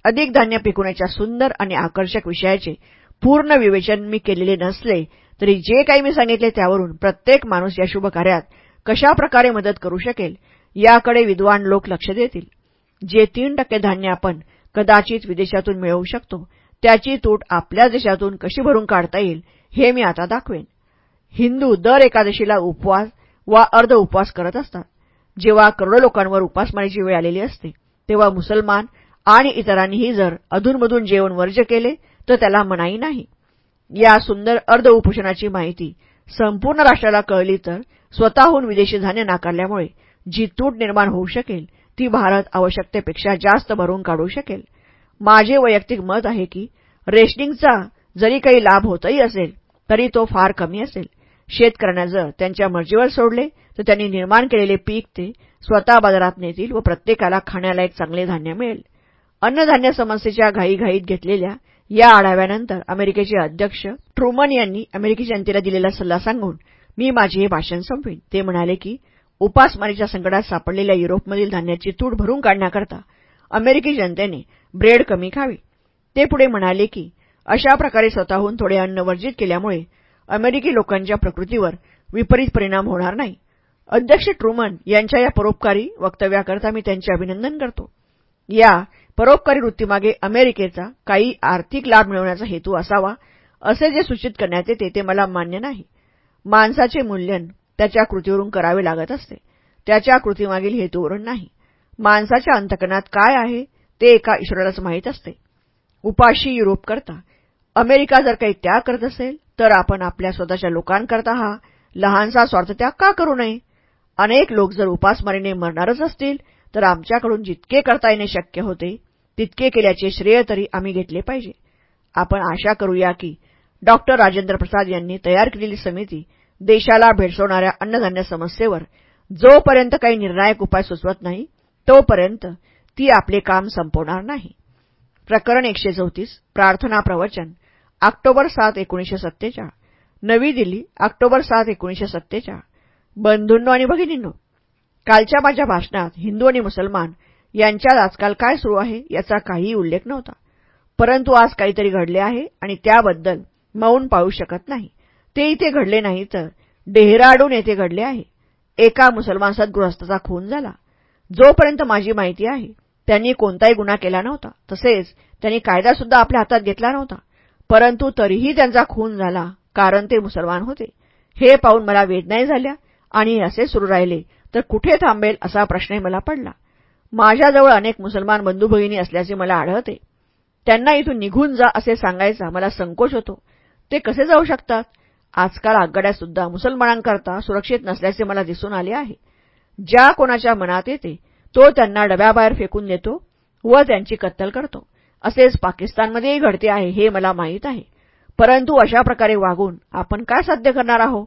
अधिक धान्य पिकवण्याच्या सुंदर आणि आकर्षक विषयाचे पूर्ण विवेचन मी केलेले नसले तरी जे काही मी सांगितले त्यावरून प्रत्येक माणूस या शुभ कार्यात कशाप्रकारे मदत करू शकेल याकडे विद्वान लोक लक्ष देतील. जे तीन टक्के धान्य आपण कदाचित विदेशातून मिळवू शकतो त्याची तूट आपल्या देशातून कशी भरून काढता येईल हे मी आता दाखवेन. हिंदू दर एकादशीला उपवास वा अर्ध उपवास करत असतात. जेव्हा करोडो लोकांवर उपासमारीची वेळ आलेली असते तेव्हा मुसलमान आणि इतरांनीही जर अधूनमधून जेवण वर्ज केले तर त्याला मनाई नाही. या सुंदर अर्ध उपोषणाची माहिती संपूर्ण राष्ट्राला कळली तर स्वतःहून विदेशी धान्य नाकारल्यामुळे जी तूट निर्माण होऊ शकेल ती भारत आवश्यकतेपेक्षा जास्त भरून काढू शकेल. माझे वैयक्तिक मत आहे की रेशनिंगचा जरी काही लाभ होतही असेल तरी तो फार कमी असेल. शेतकऱ्यांना जर त्यांच्या मर्जीवर सोडले तर त्यांनी निर्माण केलेले पीक ते स्वतः बाजारात नेतील व प्रत्येकाला खाण्याला एक चांगले धान्य मिळेल. अन्नधान्य समस्येच्या घाईघाईत घेतलेल्या या आढाव्यानंतर अमेरिकेचे अध्यक्ष ट्रुमन यांनी अमेरिकी जनतेला दिलेला सल्ला सांगून मी माझे हे भाषण संपवीन. ते म्हणाले की उपासमारीच्या संकटात सापडलेल्या युरोपमधील धान्याची तूट भरून काढण्याकरता अमेरिकी जनतेने ब्रेड कमी खावी. ते पुढे म्हणाले की अशा प्रकारे स्वतःहून थोडे अन्न वर्जित केल्यामुळे अमेरिकी लोकांच्या प्रकृतीवर विपरीत परिणाम होणार नाही. अध्यक्ष ट्रुमन यांच्या या परोपकारी वक्तव्याकरता मी त्यांचे अभिनंदन करतो. या परोपकारी वृत्तीमागे अमेरिकेचा काही आर्थिक लाभ मिळवण्याचा हेतू असावा असे जे सूचित करण्यात येते ते मला मान्य नाही. माणसाचे मूल्यन त्याच्या कृतीवरून करावे लागत असते. त्याच्या कृतीमागील हेतूवरून नाही. माणसाच्या अंतकरणात काय आहे ते एका ईश्वरालाच माहीत असते. उपाशी युरोप करता अमेरिका जर काही त्याग करत असेल तर आपण आपल्या स्वतःच्या लोकांकरता हा लहानसा स्वार्थत्याग का करू नये? अनेक लोक जर उपासमारीने मरणारच असतील तर आमच्याकडून जितके करता येणे शक्य होते तितके केल्याचे श्रेय तरी आम्ही घेतले पाहिजे. आपण आशा करूया की डॉक्टर राजेंद्र प्रसाद यांनी तयार केलेली समिती देशाला भेडसवणाऱ्या अन्नधान्य समस्येवर जोपर्यंत काही निर्णायक उपाय सुचवत नाही तोपर्यंत ती आपले काम संपवणार नाही. प्रकरण एकशे चौतीस प्रार्थना प्रवचन ऑक्टोबर सात एकोणीसशे सत्तेचाळ. नवी दिल्ली ऑक्टोबर सात एकोणीशे सत्तेचाळ. बंधूंनो आणि भगिनींनो कालच्या माझ्या भाषणात हिंदू आणि मुसलमान यांच्यात आजकाल काय सुरू आहे याचा काहीही उल्लेख नव्हता. परंतु आज काहीतरी घडले आहे आणि त्याबद्दल मौन पाळू शकत नाही. ते इथे घडले नाही तर डेहराडून येथे घडले आहे. एका मुसलमान सद्गृहस्थाचा खून झाला. जोपर्यंत माझी माहिती आहे त्यांनी कोणताही गुन्हा केला नव्हता. तसेच त्यांनी कायदासुद्धा आपल्या हातात घेतला नव्हता. परंतु तरीही त्यांचा खून झाला कारण ते मुसलमान होते. हे पाहून मला वेदनाही झाल्या आणि असे सुरू राहिले तर कुठे थांबेल असा प्रश्नही मला पडला. माझ्याजवळ अनेक मुसलमान बंधू भगिनी असल्याचे मला आढळते. त्यांना इथून निघून जा असे सांगायचा मला संकोच होतो. ते कसे जाऊ शकतात? आजकाल आघाड्यासुद्धा मुसलमानांकरता सुरक्षित नसल्याचे मला दिसून आले आहे. ज्या कोणाच्या मनात येते तो त्यांना डब्याबाहेर फेकून देतो व त्यांची कत्तल करतो. असेच पाकिस्तानमध्येही घडते आहे हे मला माहीत आहे. परंतु अशा प्रकारे वागून आपण काय साध्य करणार आहोत?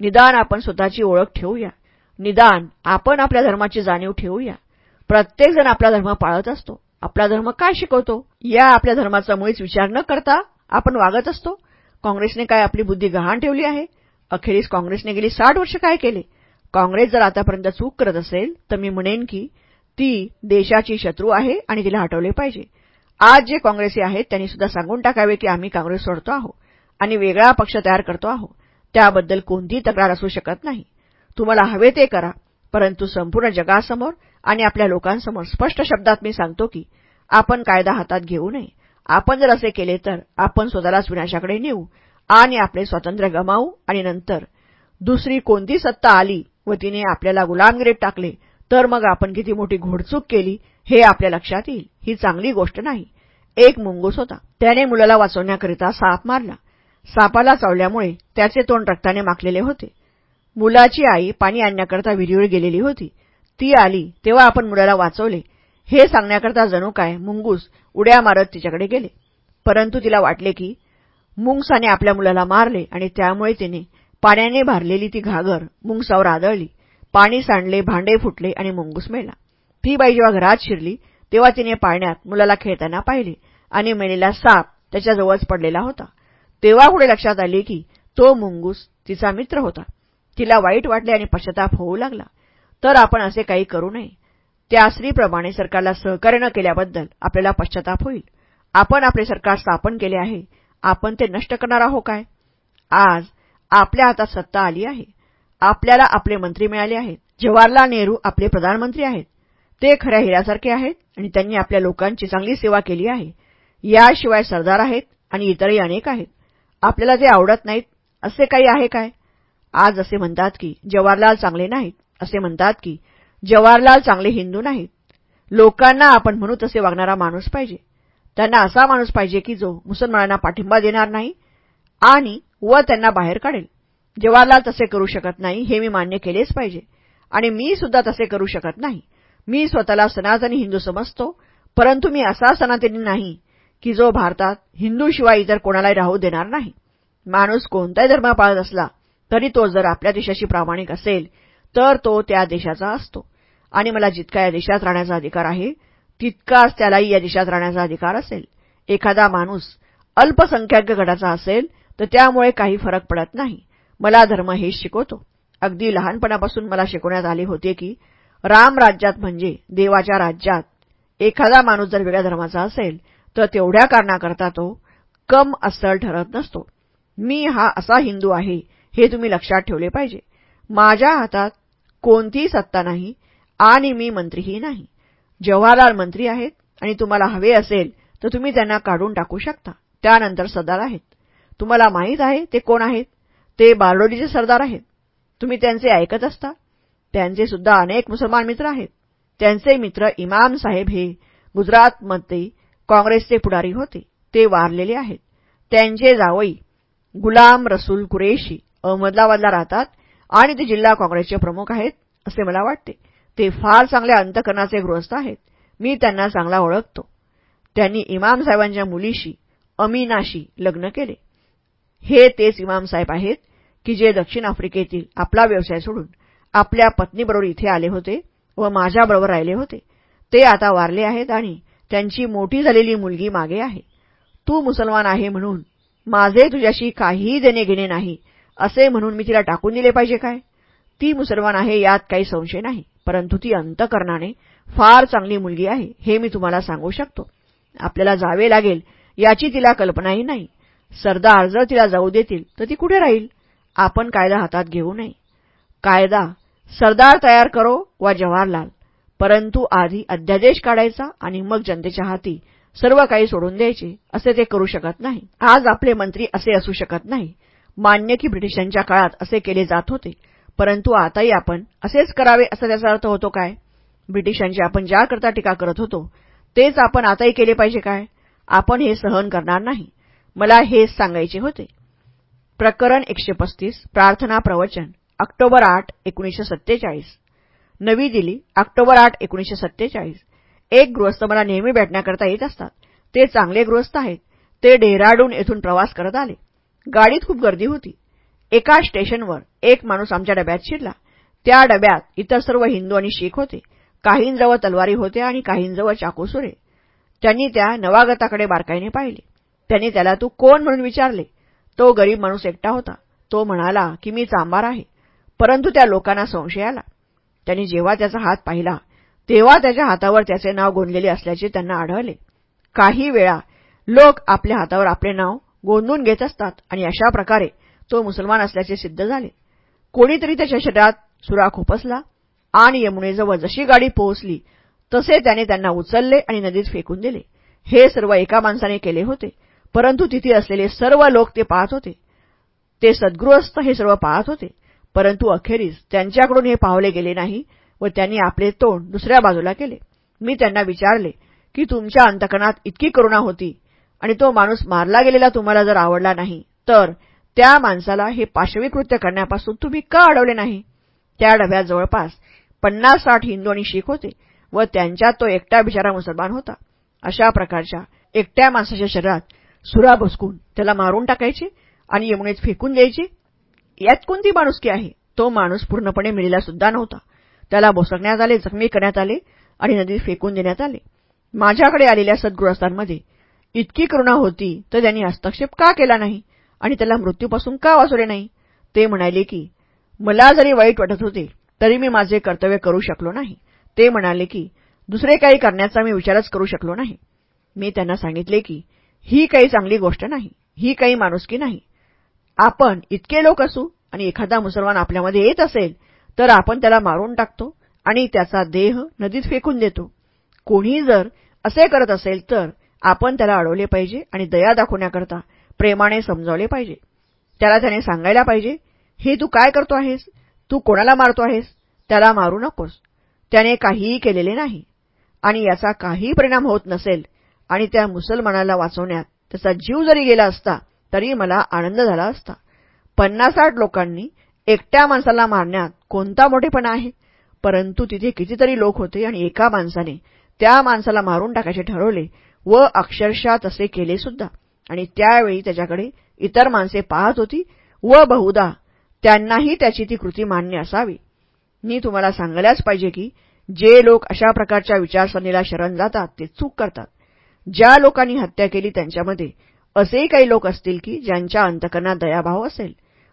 निदान आपण स्वतःची ओळख ठेवूया. निदान आपण आपल्या धर्माची जाणीव ठेवूया. प्रत्येकजण आपला धर्म पाळत असतो. आपला धर्म काय शिकवतो? या आपल्या धर्माचा मुळीच विचार न करता आपण वागत असतो. काँग्रेसने काय आपली बुद्धी गहाण ठेवली आहे? अखेरीस काँग्रेसने गेली साठ वर्ष काय केले? काँग्रेस जर आतापर्यंत चूक करत असेल तर मी म्हणेन की ती देशाची शत्रू आहे आणि तिला हटवले पाहिजे. आज जे काँग्रेसी आहेत त्यांनी सुद्धा सांगून टाकावे की आम्ही काँग्रेस सोडतो आहोत आणि वेगळा पक्ष तयार करतो आहोत. त्याबद्दल कोणतीही तक्रार असू शकत नाही. तुम्हाला हवे ते करा. परंतु संपूर्ण जगासमोर आणि आपल्या लोकांसमोर स्पष्ट शब्दात मी सांगतो की आपण कायदा हातात घेऊ नये. आपण जर असे केले तर आपण स्वतःलाच विनाशाकडे नेऊ आणि आपले स्वातंत्र्य गमावू आणि नंतर दुसरी कोणती सत्ता आली व तिने आपल्याला गुलामगिरीत टाकले तर मग आपण किती मोठी घोडचूक केली हे आपल्या लक्षात येईल. ही चांगली गोष्ट नाही. एक मुंगूस होता. त्याने मुलाला वाचवण्याकरिता साप मारला. सापाला चावल्यामुळे त्याचे तोंड रक्ताने माखलेले होते. मुलाची आई पाणी आणण्याकरता विहिरीवर गेलेली होती. ती आली तेव्हा आपण मुलाला वाचवले. हे सांगण्याकरता जणू काय मुंगूस उड्या मारत तिच्याकडे गेले. परंतु तिला वाटले की मुंगसाने आपल्या मुलाला मारले आणि त्यामुळे तिने पाण्याने भारलेली ती घागर मुंगसावर आदळली. पाणी सांडले भांडे फुटले आणि मुंगूस मेला. ती बाई जेव्हा घरात शिरली तेव्हा तिने पाण्यात मुलाला खेळताना पाहिले आणि मेलेला साप त्याच्याजवळच पडलेला होता. तेव्हा पुढे लक्षात आले की तो मुंगूस तिचा मित्र होता. तिला वाईट वाटले आणि पश्चाताप होऊ लागला. तर आपण असे काही करू नये. त्या स्त्रीप्रमाणे सरकारला सहकार्य न केल्याबद्दल आपल्याला पश्चाताप होईल. आपण आपले सरकार स्थापन केले आहे. आपण ते नष्ट करणार आहो काय? आज आपल्या हातात सत्ता आली आहे. आपल्याला आपले मंत्री मिळाले आहेत. जवाहरलाल नेहरू आपले प्रधानमंत्री आहेत. ते खऱ्या हिऱ्यासारखे आहेत आणि त्यांनी आपल्या लोकांची चांगली सेवा केली आहे. याशिवाय सरदार आहेत आणि इतरही अनेक आहेत. आपल्याला ते आवडत नाहीत असे काही आहे काय? आज असे म्हणतात की जवाहरलाल चांगले नाहीत असे म्हणतात की जवाहरलाल चांगले हिंदू नाहीत. लोकांना आपण म्हणू तसे वागणारा माणूस पाहिजे. त्यांना असा माणूस पाहिजे की जो मुसलमानांना पाठिंबा देणार नाही आणि व त्यांना बाहेर काढेल. जवाहरलाल तसे करू शकत नाही हे मी मान्य केलेच पाहिजे. आणि मी सुद्धा तसे करू शकत नाही. मी स्वतःला सनातनी हिंदू समजतो परंतु मी असा सनातनी नाही की जो भारतात हिंदूशिवाय इतर कोणालाही राहू देणार नाही. माणूस कोणताही धर्म पाळत असला तरी तो जर आपल्या देशाशी प्रामाणिक असेल तर तो त्या देशाचा असतो. आणि मला जितका या देशात राहण्याचा अधिकार आहे तितकाच त्यालाही या देशात राहण्याचा अधिकार असेल. एखादा माणूस अल्पसंख्याक गटाचा असेल तर त्यामुळे काही फरक पडत नाही. मला धर्म हेच शिकवतो. अगदी लहानपणापासून मला शिकवण्यात आले होते की राम राज्यात म्हणजे देवाच्या राज्यात एखादा माणूस जर वेगळ्या धर्माचा असेल तर तेवढ्या कारणाकरता तो कम अस्सल ठरत नसतो. मी हा असा हिंदू आहे हे तुम्ही लक्षात ठेवले पाहिजे. माझ्या हातात कोणतीही सत्ता नाही आणि मी मंत्रीही नाही. जवाहरलाल मंत्री आहेत आणि तुम्हाला हवे असेल तर तुम्ही त्यांना काढून टाकू शकता. त्यानंतर सरदार आहेत. तुम्हाला माहीत आहे ते कोण आहेत? ते बारडोलीचे सरदार आहेत. तुम्ही त्यांचे ऐकत असता. त्यांचे सुद्धा अनेक मुसलमान मित्र आहेत. त्यांचे मित्र इमाम साहेब हे गुजरातमध्ये काँग्रेसचे पुढारी होते. ते वारलेले आहेत. त्यांचे जावई गुलाम रसूल कुरेशी अहमदाबादला राहतात आणि ते जिल्हा काँग्रेसचे प्रमुख आहेत असे मला वाटते. ते फार चांगल्या अंतकरणाचे गृहस्थ आहेत. मी त्यांना चांगला ओळखतो. त्यांनी इमाम साहेबांच्या मुलीशी अमीनाशी लग्न केले. हे तेच इमाम साहेब आहेत की जे दक्षिण आफ्रिकेतील आपला व्यवसाय सोडून आपल्या पत्नीबरोबर इथे आले होते व माझ्याबरोबर राहिले होते. ते आता वारले आहेत आणि त्यांची मोठी झालेली मुलगी मागे आहे. तू मुसलमान आहे म्हणून माझे तुझ्याशी काहीही देणे घेणे नाही असे म्हणून मी तिला टाकून दिले पाहिजे काय? ती मुसलमान आहे यात काही संशय नाही. परंतु ती अंतकरणाने फार चांगली मुलगी आहे हे मी तुम्हाला सांगू शकतो. आपल्याला जावे लागेल याची तिला कल्पनाही नाही. सरदार जर तिला जाऊ देतील तर ती कुठे राहील? आपण कायदा हातात घेऊ नये. कायदा सरदार तयार करो वा जवाहरलाल. परंतु आधी अध्यादेश काढायचा आणि मग जनतेच्या हाती सर्व काही सोडून द्यायचे असे ते करू शकत नाही. आज आपले मंत्री असे असू शकत नाही. मान्य की ब्रिटिशांच्या काळात असे केले जात होते. परंतु आताही आपण असेच करावे असा त्याचा अर्थ होतो काय? ब्रिटिशांची आपण ज्याकरता टीका करत होतो तेच आपण आताही केले पाहिजे काय? आपण हे सहन करणार नाही. मला हेच सांगायचे होते. प्रकरण एकशे पस्तीस प्रार्थना प्रवचन ऑक्टोबर आठ एकोणीसशे सत्तेचाळीस. नवी दिल्ली ऑक्टोबर आठ एकोणीसशे सत्तेचाळीस. एक गृहस्थ मला नेहमी भेटण्याकरता येत असतात. ते चांगले गृहस्थ आहेत. ते डेहराडून येथून प्रवास करत आले. गाडीत खूप गर्दी होती. एका स्टेशनवर एक माणूस आमच्या डब्यात शिरला. त्या डब्यात इतर सर्व हिंदू आणि शीख होते. काहींजवळ तलवारी होत्या आणि काहींजवळ चाकूसुरे त्यांनी त्या नवागताकडे बारकाईने पाहिले. त्यांनी त्याला तू कोण? म्हणून विचारले. तो गरीब माणूस एकटा होता. तो म्हणाला की मी चांबार आहे. परंतु त्या लोकांना संशय आला. त्यांनी जेव्हा त्याचा हात पाहिला तेव्हा त्याच्या हातावर त्याचे नाव गोंदलेले असल्याचे त्यांना आढळले. काही वेळा लोक आपल्या हातावर आपले नाव गोंधून घेत असतात. आणि अशा प्रकारे तो मुसलमान असल्याचे सिद्ध झाले. कोणीतरी त्याच्या शरीरात सुरा खोपसला आणि यमुनेजवळ जशी गाडी पोहोचली तसे त्याने त्यांना उचलले आणि नदीत फेकून दिले. हे सर्व एका माणसाने केले होते परंतु तिथे असलेले सर्व लोक ते पाहत होते. ते सद्गृहस्थ हे सर्व पाहत होते परंतु अखेरीस त्यांच्याकडून हे पाहले गेले नाही व त्यांनी आपले तोंड दुसऱ्या बाजूला केले. मी त्यांना विचारले की तुमच्या अंतकणात इतकी करुणा होती आणि तो माणूस मारला गेलेला तुम्हाला जर आवडला नाही तर त्या माणसाला हे पाशवी कृत्य करण्यापासून तुम्ही का अडवले नाही? त्या डब्यात जवळपास पन्नास साठ हिंदू आणि शीख होते व त्यांच्यात तो एकटा बिचारा मुसलमान होता. अशा प्रकारच्या एकट्या माणसाच्या शरीरात सुरा बसकून त्याला मारून टाकायचे आणि यमुनेत फेकून द्यायचे. यात कोणती माणुसकी आहे? तो माणूस पूर्णपणे मिळेला सुद्धा नव्हता. त्याला बोसकण्यात आले जखमी करण्यात आले आणि नदीत फेकून देण्यात आले. माझ्याकडे आलेल्या सद्गृहस्थांमध्ये इतकी करुणा होती तर त्यांनी हस्तक्षेप का केला नाही? आणि त्याला मृत्यूपासून का वाचवले नाही? ते म्हणाले की मला जरी वाईट वाटत होते तरी मी माझे कर्तव्य करू शकलो नाही. ते म्हणाले की दुसरे काही करण्याचा मी विचारच करू शकलो नाही. मी त्यांना सांगितले की ही काही चांगली गोष्ट नाही ही काही माणुसकी नाही. आपण इतके लोक असू आणि एखादा मुसलमान आपल्यामध्ये येत असेल तर आपण त्याला मारून टाकतो आणि त्याचा देह नदीत फेकून देतो. कोणीही जर असे करत असेल तर आपण त्याला अडवले पाहिजे आणि दया दाखवण्याकरता प्रेमाने समजावले पाहिजे. त्याला त्याने सांगायला पाहिजे हे तू काय करतो आहेस? तू कोणाला मारतो आहेस? त्याला मारू नकोस. त्याने काहीही केलेले नाही. आणि याचा काहीही परिणाम होत नसेल आणि त्या मुसलमानाला वाचवण्यात त्याचा जीव जरी गेला असता तरी मला आनंद झाला असता. पन्नासाठ लोकांनी एकट्या माणसाला मारण्यात कोणता मोठेपणा आहे? परंतु तिथे कितीतरी लोक होते आणि एका माणसाने त्या माणसाला मारून टाकायचे ठरवले व अक्षरशः तसे केले सुद्धा. आणि त्यावेळी त्याच्याकडे इतर माणसे पाहत होती व बहुधा त्यांनाही त्याची ती कृती मान्य असावी. मी तुम्हाला सांगल्याच पाहिजे की जे लोक अशा प्रकारच्या विचारसरणीला शरण जातात ते चूक करतात. ज्या लोकांनी हत्या केली त्यांच्यामध्ये असेही काही लोक असतील की ज्यांच्या अंतकरणात दयाभाव असेल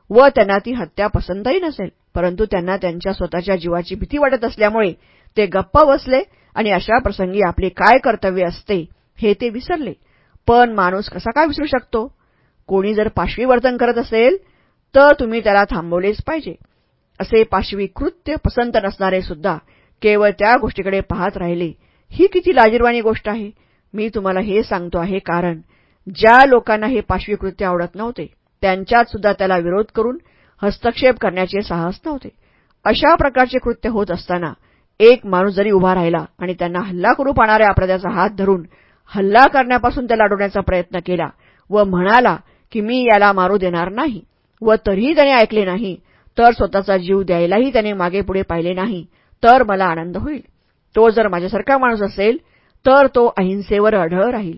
व त्यांना ती हत्या पसंतही नसेल परंतु त्यांना त्यांच्या स्वतःच्या जीवाची भीती वाटत असल्यामुळे ते गप्प बसले आणि अशा प्रसंगी आपले काय कर्तव्य असते हे ते विसरले. पण माणूस कसा काय विसरू शकतो? कोणी जर पाशवी वर्तन करत असेल तर तुम्ही त्याला थांबवलेच पाहिजे. असे पाशवी कृत्य पसंत नसणारे सुद्धा केवळ त्या गोष्टीकडे पाहत राहिले. ही किती लाजीरवाणी गोष्ट आहे. मी तुम्हाला हे सांगतो आहे कारण ज्या लोकांना हे पाशवी कृत्य आवडत नव्हते त्यांच्यात सुद्धा त्याला विरोध करून हस्तक्षेप करण्याचे साहस नव्हते. अशा प्रकारचे कृत्य होत असताना एक माणूस जरी उभा राहिला आणि त्यांना हल्ला करू पाहणाऱ्या अपराध्याचा हात धरून हल्ला करण्यापासून त्याला अडवण्याचा प्रयत्न केला व म्हणाला की मी याला मारू देणार नाही व तरीही त्याने ऐकले नाही तर स्वतःचा जीव द्यायलाही त्याने मागे पुढे पाहिले नाही तर मला आनंद होईल. तो जर माझ्यासारखा माणूस असेल तर तो अहिंसेवर अढळ राहील.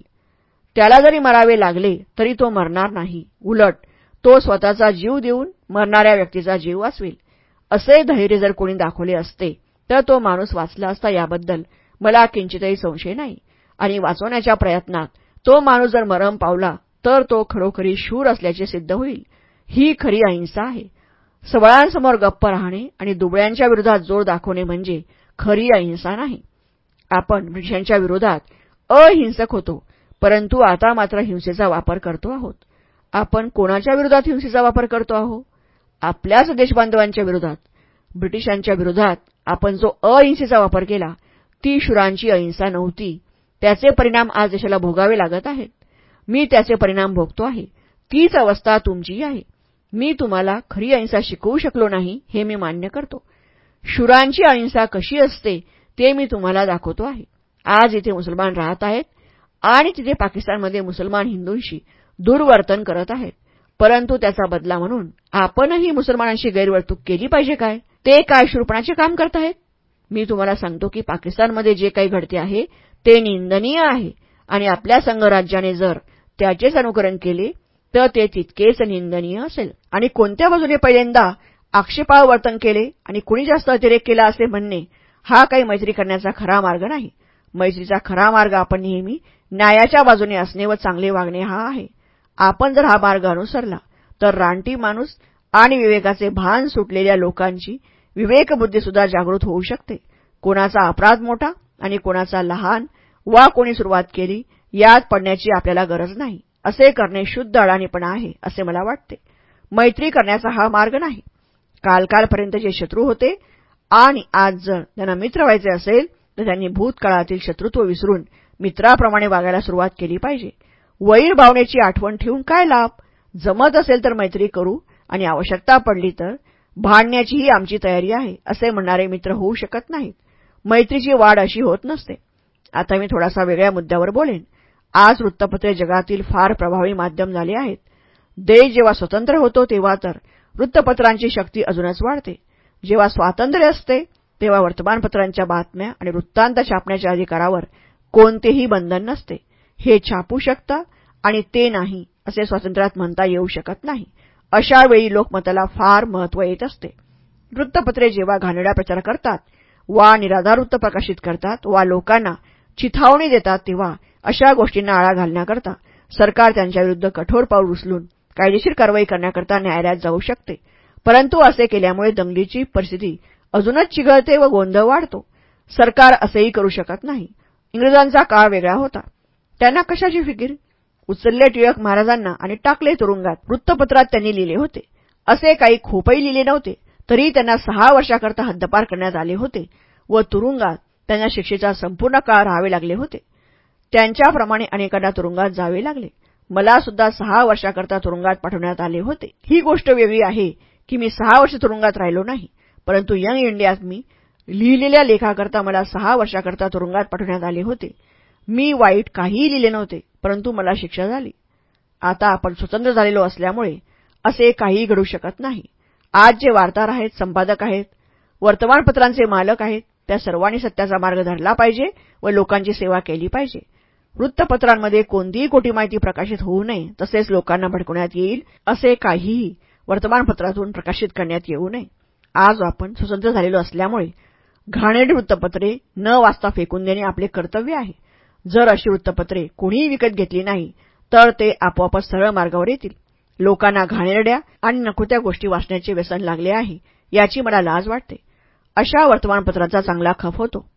त्याला जरी मरावे लागले तरी तो मरणार नाही. उलट तो स्वतःचा जीव देऊन मरणाऱ्या व्यक्तीचा जीव वाचवेल. असे धैर्य जर कोणी दाखवले असते तर तो माणूस वाचला असता याबद्दल मला किंचितही संशय नाही. आणि वाचवण्याच्या प्रयत्नात. तो माणूस जर मरम पावला तर तो खरोखरी शूर असल्याचे सिद्ध होईल. ही खरी अहिंसा आहे. सबळांसमोर गप्प राहणे आणि दुबळ्यांच्या विरोधात जोर दाखवणे म्हणजे खरी अहिंसा नाही. आपण ब्रिटिशांच्या विरोधात अहिंसक होतो परंतु आता मात्र हिंसेचा वापर करतो आहोत. आपण कोणाच्या विरोधात हिंसेचा वापर करतो आहोत आपल्याच देशबांधवांच्या विरोधात. ब्रिटिशांच्या विरोधात आपण जो अहिंसेचा वापर केला ती शुरांची अहिंसा नव्हती. त्याचे परिणाम आज देशाला भोगावे लागत आहेत. मी त्याचे परिणाम भोगतो आहे. तीच अवस्था तुमची आहे. मी तुम्हाला खरी अहिंसा शिकवू शकलो नाही हे मी मान्य करतो. शुरांची अहिंसा कशी असते ते मी तुम्हाला दाखवतो आहे. आज इथे मुसलमान राहत आहेत आणि तिथे पाकिस्तानमध्ये मुसलमान हिंदूंशी दुर्वर्तन करत आहेत. परंतु त्याचा बदला म्हणून आपणही मुसलमानांशी गैरवर्तूक केली पाहिजे काय? ते काय शूरपणाचे काम करत आहेत? मी तुम्हाला सांगतो की पाकिस्तानमध्ये जे काही घडते आहे ते निंदनीय आहे. आणि आपल्या संघराज्याने जर त्याचेच अनुकरण केले तर ते तितकेच निंदनीय असेल. आणि कोणत्या बाजूने पहिल्यांदा आक्षेपाळ वर्तन केले आणि कुणी जास्त अतिरेक केला असे म्हणणे हा काही मैत्री करण्याचा खरा मार्ग नाही. मैत्रीचा खरा मार्ग आपण नेहमी न्यायाच्या बाजूने असणे व चांगले वागणे हा आहे. आपण जर हा मार्ग अनुसरला तर रानटी माणूस आणि विवेकाचे भान सुटलेल्या लोकांची विवेकबुद्धीसुद्धा जागृत होऊ शकते. कोणाचा अपराध मोठा आणि कोणाचा लहान वा कोणी सुरुवात केली यात पडण्याची आपल्याला गरज नाही. असे करणे शुद्ध अडाणीपणा आहे असे मला वाटते. मैत्री करण्याचा हा मार्ग नाही. कालकालपर्यंत जे शत्रू होते आणि आज जर त्यांना मित्र व्हायचे असेल तर त्यांनी भूतकाळातील शत्रुत्व विसरून मित्राप्रमाणे वागायला सुरुवात केली पाहिजे. वैर भावनेची आठवण ठेवून काय लाभ? जमत असेल तर मैत्री करू आणि आवश्यकता पडली तर भांडण्याचीही आमची तयारी आहे असे म्हणणारे मित्र होऊ शकत नाहीत. मैत्रीची वाढ अशी होत नसते. आता मी थोडासा वेगळ्या मुद्द्यावर बोलेन. आज वृत्तपत्रे जगातील फार प्रभावी माध्यम झाले आहेत. देश जेव्हा स्वतंत्र होतो तेव्हा तर वृत्तपत्रांची शक्ती अजूनच वाढते. जेव्हा स्वातंत्र्य असते तेव्हा वर्तमानपत्रांच्या बातम्या आणि वृत्तांत छापण्याच्या अधिकारावर कोणतेही बंधन नसते. हे छापू शकता आणि ते नाही असे स्वातंत्र्यात म्हणता येऊ शकत नाही. अशा वेळी लोकमताला फार महत्त्व येत असते. वृत्तपत्रे जेव्हा घाणेरडा प्रचार करतात वा निराधार वृत्त प्रकाशित करतात वा लोकांना चिथावणी देतात तेव्हा अशा गोष्टींना आळा घालण्याकरता सरकार त्यांच्याविरुद्ध कठोर पाऊल उचलून कायदेशीर कारवाई करण्याकरता न्यायालयात जाऊ शकते. परंतु असे केल्यामुळे दंगलीची परिस्थिती अजूनच चिघळते व गोंधळ वाढतो. सरकार असेही करू शकत नाही. इंग्रजांचा काळ वेगळा होता. त्यांना कशाची फिकीर? उचलले टिळक महाराजांना आणि टाकले तुरुंगात. वृत्तपत्रात त्यांनी लिहिले होते. असे काही खोपही लिहिले नव्हते. तरी त्यांना सहा वर्षाकरता हद्दपार करण्यात आले होते व तुरुंगात त्यांना शिक्षेचा संपूर्ण काळ राहावे लागले होते. त्यांच्याप्रमाणे अनेकांना तुरुंगात जावे लागले. मला सुद्धा सहा वर्षाकरता तुरुंगात पाठवण्यात आले होते. ही गोष्ट वेगळी आहे की मी सहा वर्ष तुरुंगात राहिलो नाही. परंतु यंग इंडियात मी लिहिलेल्या लेखाकरता मला सहा वर्षाकरता तुरुंगात पाठवण्यात आले होते. मी वाईट काहीही लिहिले नव्हते परंतु मला शिक्षा झाली. आता आपण स्वतंत्र झालेलो असल्यामुळे असे काहीही घडू शकत नाही. आज जे वार्ताहर आहेत संपादक आहेत वर्तमानपत्रांचे मालक आहेत त्या सर्वांनी सत्याचा मार्ग धरला पाहिजे व लोकांची सेवा केली पाहिजे. वृत्तपत्रांमध्ये कोणतीही खोटी माहिती प्रकाशित होऊ नये तसेच लोकांना भडकवण्यात येईल असे काहीही वर्तमानपत्रातून प्रकाशित करण्यात येऊ नये. आज आपण स्वतंत्र झालेलो असल्यामुळे घाणेरडी वृत्तपत्रे न वाचता फेकून देणे आपले कर्तव्य आहे. जर अशी वृत्तपत्रे कोणीही विकत घेतली नाही तर ते आपोआपच सरळ मार्गावर येतील. लोकांना घाणेरड्या आणि नकोत्या गोष्टी वाचण्याचे व्यसन लागले आहे याची मला लाज वाटते. अशा वर्तमानपत्रांचा चांगला खप होतो.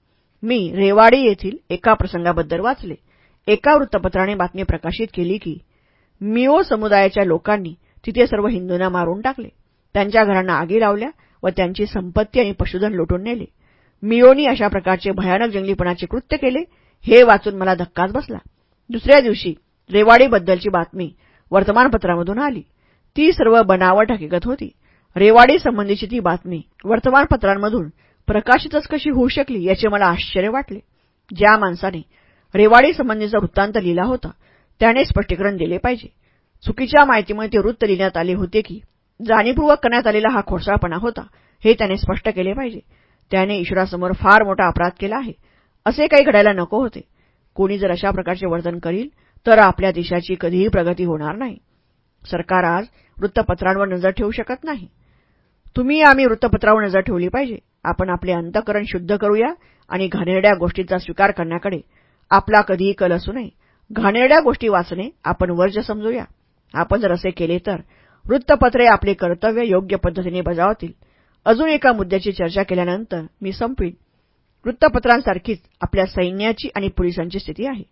मी रेवाडी येथील एका प्रसंगाबद्दल वाचले. एका वृत्तपत्राने बातमी प्रकाशित केली की मिओ समुदायाच्या लोकांनी तिथे सर्व हिंदूंना मारून टाकले. त्यांच्या घरांना आगी लावल्या व त्यांची संपत्ती आणि पशुधन लुटून नेले. मिओनी अशा प्रकारचे भयानक जंगलीपणाचे कृत्य केले हे वाचून मला धक्काच बसला. दुसऱ्या दिवशी रेवाडीबद्दलची बातमी वर्तमानपत्रामधून आली. ती सर्व बनावट हकीकत होती. रेवाडी संबंधीची ती बातमी वर्तमानपत्रांमधून प्रकाशितच कशी होऊ शकली याचे मला आश्चर्य वाटले. ज्या माणसाने रेवाडी संबंधीचा वृत्तांत लिहिला होता त्याने स्पष्टीकरण दिले पाहिजे. चुकीच्या माहितीमुळे ते वृत्त लिहिण्यात आले होते की जाणीपूर्वक करण्यात आलेला हा खोडसाळपणा होता हे त्याने स्पष्ट केले पाहिजे. त्याने ईश्वरासमोर फार मोठा अपराध केला आहे. असे काही घडायला नको होते. कोणी जर अशा प्रकारचे वर्तन करील तर आपल्या देशाची कधीही प्रगती होणार नाही. सरकार आज वृत्तपत्रांवर नजर ठेवू शकत नाही. तुम्ही आम्ही वृत्तपत्रावर नजर ठेवली पाहिजे. आपण आपले अंतकरण शुद्ध करूया आणि घाणेरड्या गोष्टींचा स्वीकार करण्याकडे आपला कधीही कल असू नये. घाणेरड्या गोष्टी वाचणे आपण वर्ज समजूया. आपण जर असे केले तर वृत्तपत्रे आपले कर्तव्य योग्य पद्धतीने बजावतील. अजून एका मुद्द्याची चर्चा केल्यानंतर मी संपवीन. वृत्तपत्रांसारखीच आपल्या सैन्याची आणि पोलिसांची स्थिती आहे.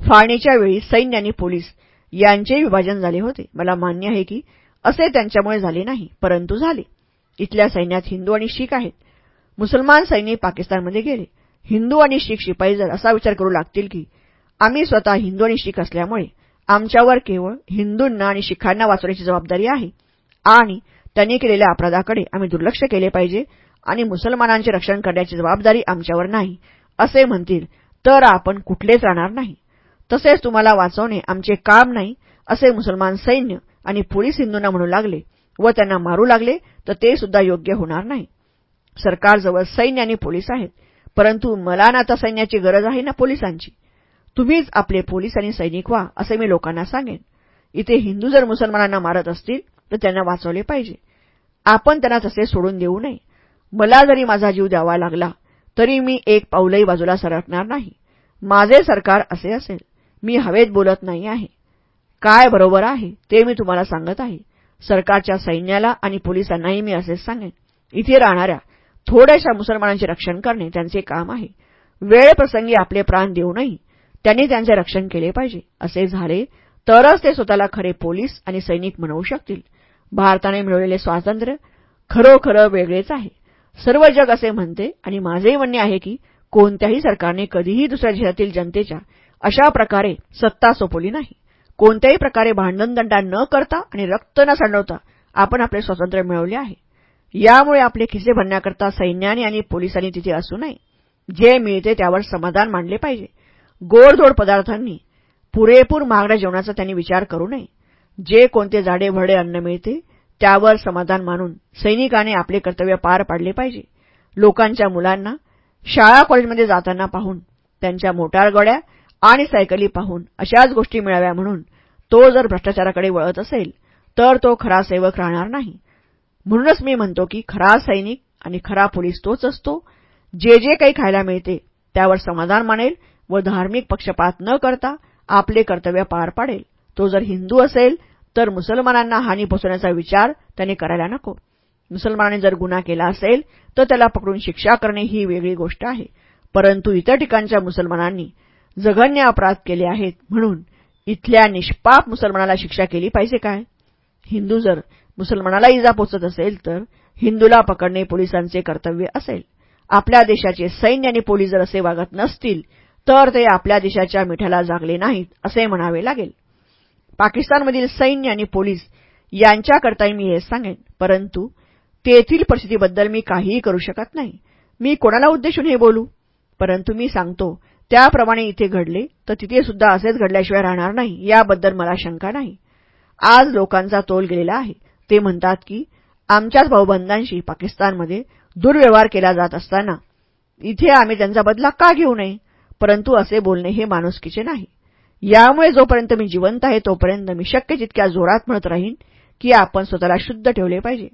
फाळणीच्या वेळी सैन्य आणि पोलीस यांचे विभाजन झाले होते. मला मान्य आहे की असे त्यांच्यामुळे झाले नाही परंतु झाले. इथल्या सैन्यात हिंदू आणि शीख आहेत. मुसलमान सैनिक पाकिस्तानमध्ये गेले. हिंदू आणि शीख शिपाई जर असा विचार करू लागतील की आम्ही स्वतः हिंदू आणि शीख असल्यामुळे आमच्यावर केवळ हिंदूंना आणि शिखांना वाचवण्याची जबाबदारी आहे आणि त्यांनी केलेल्या अपराधाकडे आम्ही दुर्लक्ष केले पाहिजे आणि मुसलमानांचे रक्षण करण्याची जबाबदारी आमच्यावर नाही असे म्हणतील तर आपण कुठलेच राहणार नाही. तसेच तुम्हाला वाचवणे आमचे काम नाही असे मुसलमान सैन्य आणि पोलीस हिंदूंना म्हणू लागले व त्यांना मारू लागले तर ते सुद्धा योग्य होणार नाही. सरकारजवळ सैन्य आणि पोलीस आहेत परंतु मला ना आता सैन्याची गरज आहे ना पोलिसांची? तुम्हीच आपले पोलीस आणि सैनिक व्हा असे मी लोकांना सांगेन. इथे हिंदू जर मुसलमानांना मारत असतील तर त्यांना वाचवले पाहिजे. आपण त्यांना तसे सोडून देऊ नये. मला जरी माझा जीव द्यावा लागला तरी मी एक पाऊलही बाजूला सरकणार नाही. माझे सरकार असे असेल. मी हवेत बोलत नाही आहे. काय बरोबर आहे ते मी तुम्हाला सांगत आहे. सरकारच्या सैन्याला आणि पोलिसांनाही मी असेच सांगेन. इथे राहणाऱ्या थोड्याशा मुसलमानांचे रक्षण करणे त्यांचे काम आहे. वेळ प्रसंगी आपले प्राण देऊनही त्यांनी त्यांचे रक्षण केले पाहिजे. असे झाले तरच ते स्वतःला खरे पोलीस आणि सैनिक म्हणवू शकतील. भारताने मिळवलेले स्वातंत्र्य खरोखर वेगळेच आहे. सर्व जग असे म्हणते आणि माझेही म्हणणे आहे की कोणत्याही सरकारने कधीही दुसऱ्या देशातील जनतेच्या अशा प्रकारे सत्ता सोपवली नाही. कोणत्याही प्रकारे भांडणदंडा न करता आणि रक्त न सांडवता आपण आपले स्वातंत्र्य मिळवले आहे. यामुळे आपले खिसे भरण्याकरता सैन्याने आणि पोलिसांनी तिथे असू नये. जे मिळते त्यावर समाधान मांडले पाहिजे. गोडधोड पदार्थांनी पुरेपूर महागड्या जेवणाचा त्यांनी विचार करू नये. जे कोणते झाडे भडे अन्न मिळते त्यावर समाधान मानून सैनिकाने आपले कर्तव्य पार पाडले पाहिजे. लोकांच्या मुलांना शाळा कॉलेजमध्ये जाताना पाहून त्यांच्या मोटारगड्या आणि सायकली पाहून अशाच गोष्टी मिळाव्या म्हणून तो जर भ्रष्टाचाराकडे वळत असेल तर तो खरा सेवक राहणार नाही. म्हणूनच मी म्हणतो की खरा सैनिक आणि खरा पोलीस तोच असतो. जे जे काही खायला मिळते त्यावर समाधान मानेल व धार्मिक पक्षपात न करता आपले कर्तव्य पार पाडेल. तो जर हिंदू असेल तर मुसलमानांना हानी पोचवण्याचा विचार त्याने करायला नको. मुसलमानाने जर गुन्हा केला असेल तर त्याला पकडून शिक्षा करणे ही वेगळी गोष्ट आहे. परंतु इतर ठिकाणच्या मुसलमानांनी जघन्य अपराध केले आहेत म्हणून इथल्या निष्पाप मुसलमानाला शिक्षा केली पाहिजे काय? हिंदू जर मुसलमानाला इजा पोचत असेल तर हिंदूला पकडणे पोलिसांचे कर्तव्य असेल. आपल्या देशाचे सैन्य आणि पोलीस जर असे वागत नसतील तर ते आपल्या देशाच्या मिठाला जागले नाहीत असे म्हणावे लागेल. पाकिस्तानमधील सैन्य आणि पोलीस यांच्याकरताही मी हे सांगेन. परंतु तेथील परिस्थितीबद्दल मी काहीही करू शकत नाही. मी कोणाला उद्देशून हे बोलू? परंतु मी सांगतो त्याप्रमाणे इथे घडले तर तिथे सुद्धा असेच घडल्याशिवाय राहणार नाही याबद्दल मला शंका नाही. आज लोकांचा तोल गेलेला आहे. ते म्हणतात की आमच्याच भाऊबंधांशी पाकिस्तानमध्ये दुर्व्यवहार केला जात असताना इथे आम्ही त्यांचा बदला का घेऊ नये? परंतु असे बोलणे हे माणुसकीचे नाही. यामुळे जोपर्यंत मी जिवंत आहे तोपर्यंत मी शक्य जितक्या जोरात म्हणत राहीन की आपण स्वतःला शुद्ध ठेवले पाहिजे.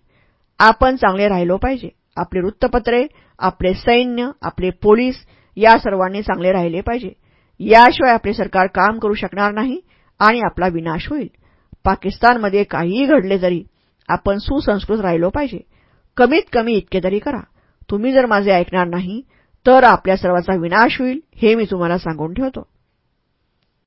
आपण चांगले राहिलो पाहिजे. आपले वृत्तपत्रे आपले सैन्य आपले पोलीस या सर्वांनी चांगले राहिले पाहिजे. याशिवाय आपले सरकार काम करू शकणार नाही आणि आपला विनाश होईल. पाकिस्तानमध्ये काहीही घडले तरी आपण सुसंस्कृत राहिलो पाहिजे. कमीत कमी इतके तरी करा. तुम्ही जर माझे ऐकणार नाही तर आपल्या सर्वांचा विनाश होईल हे मी तुम्हाला सांगून ठेवतो.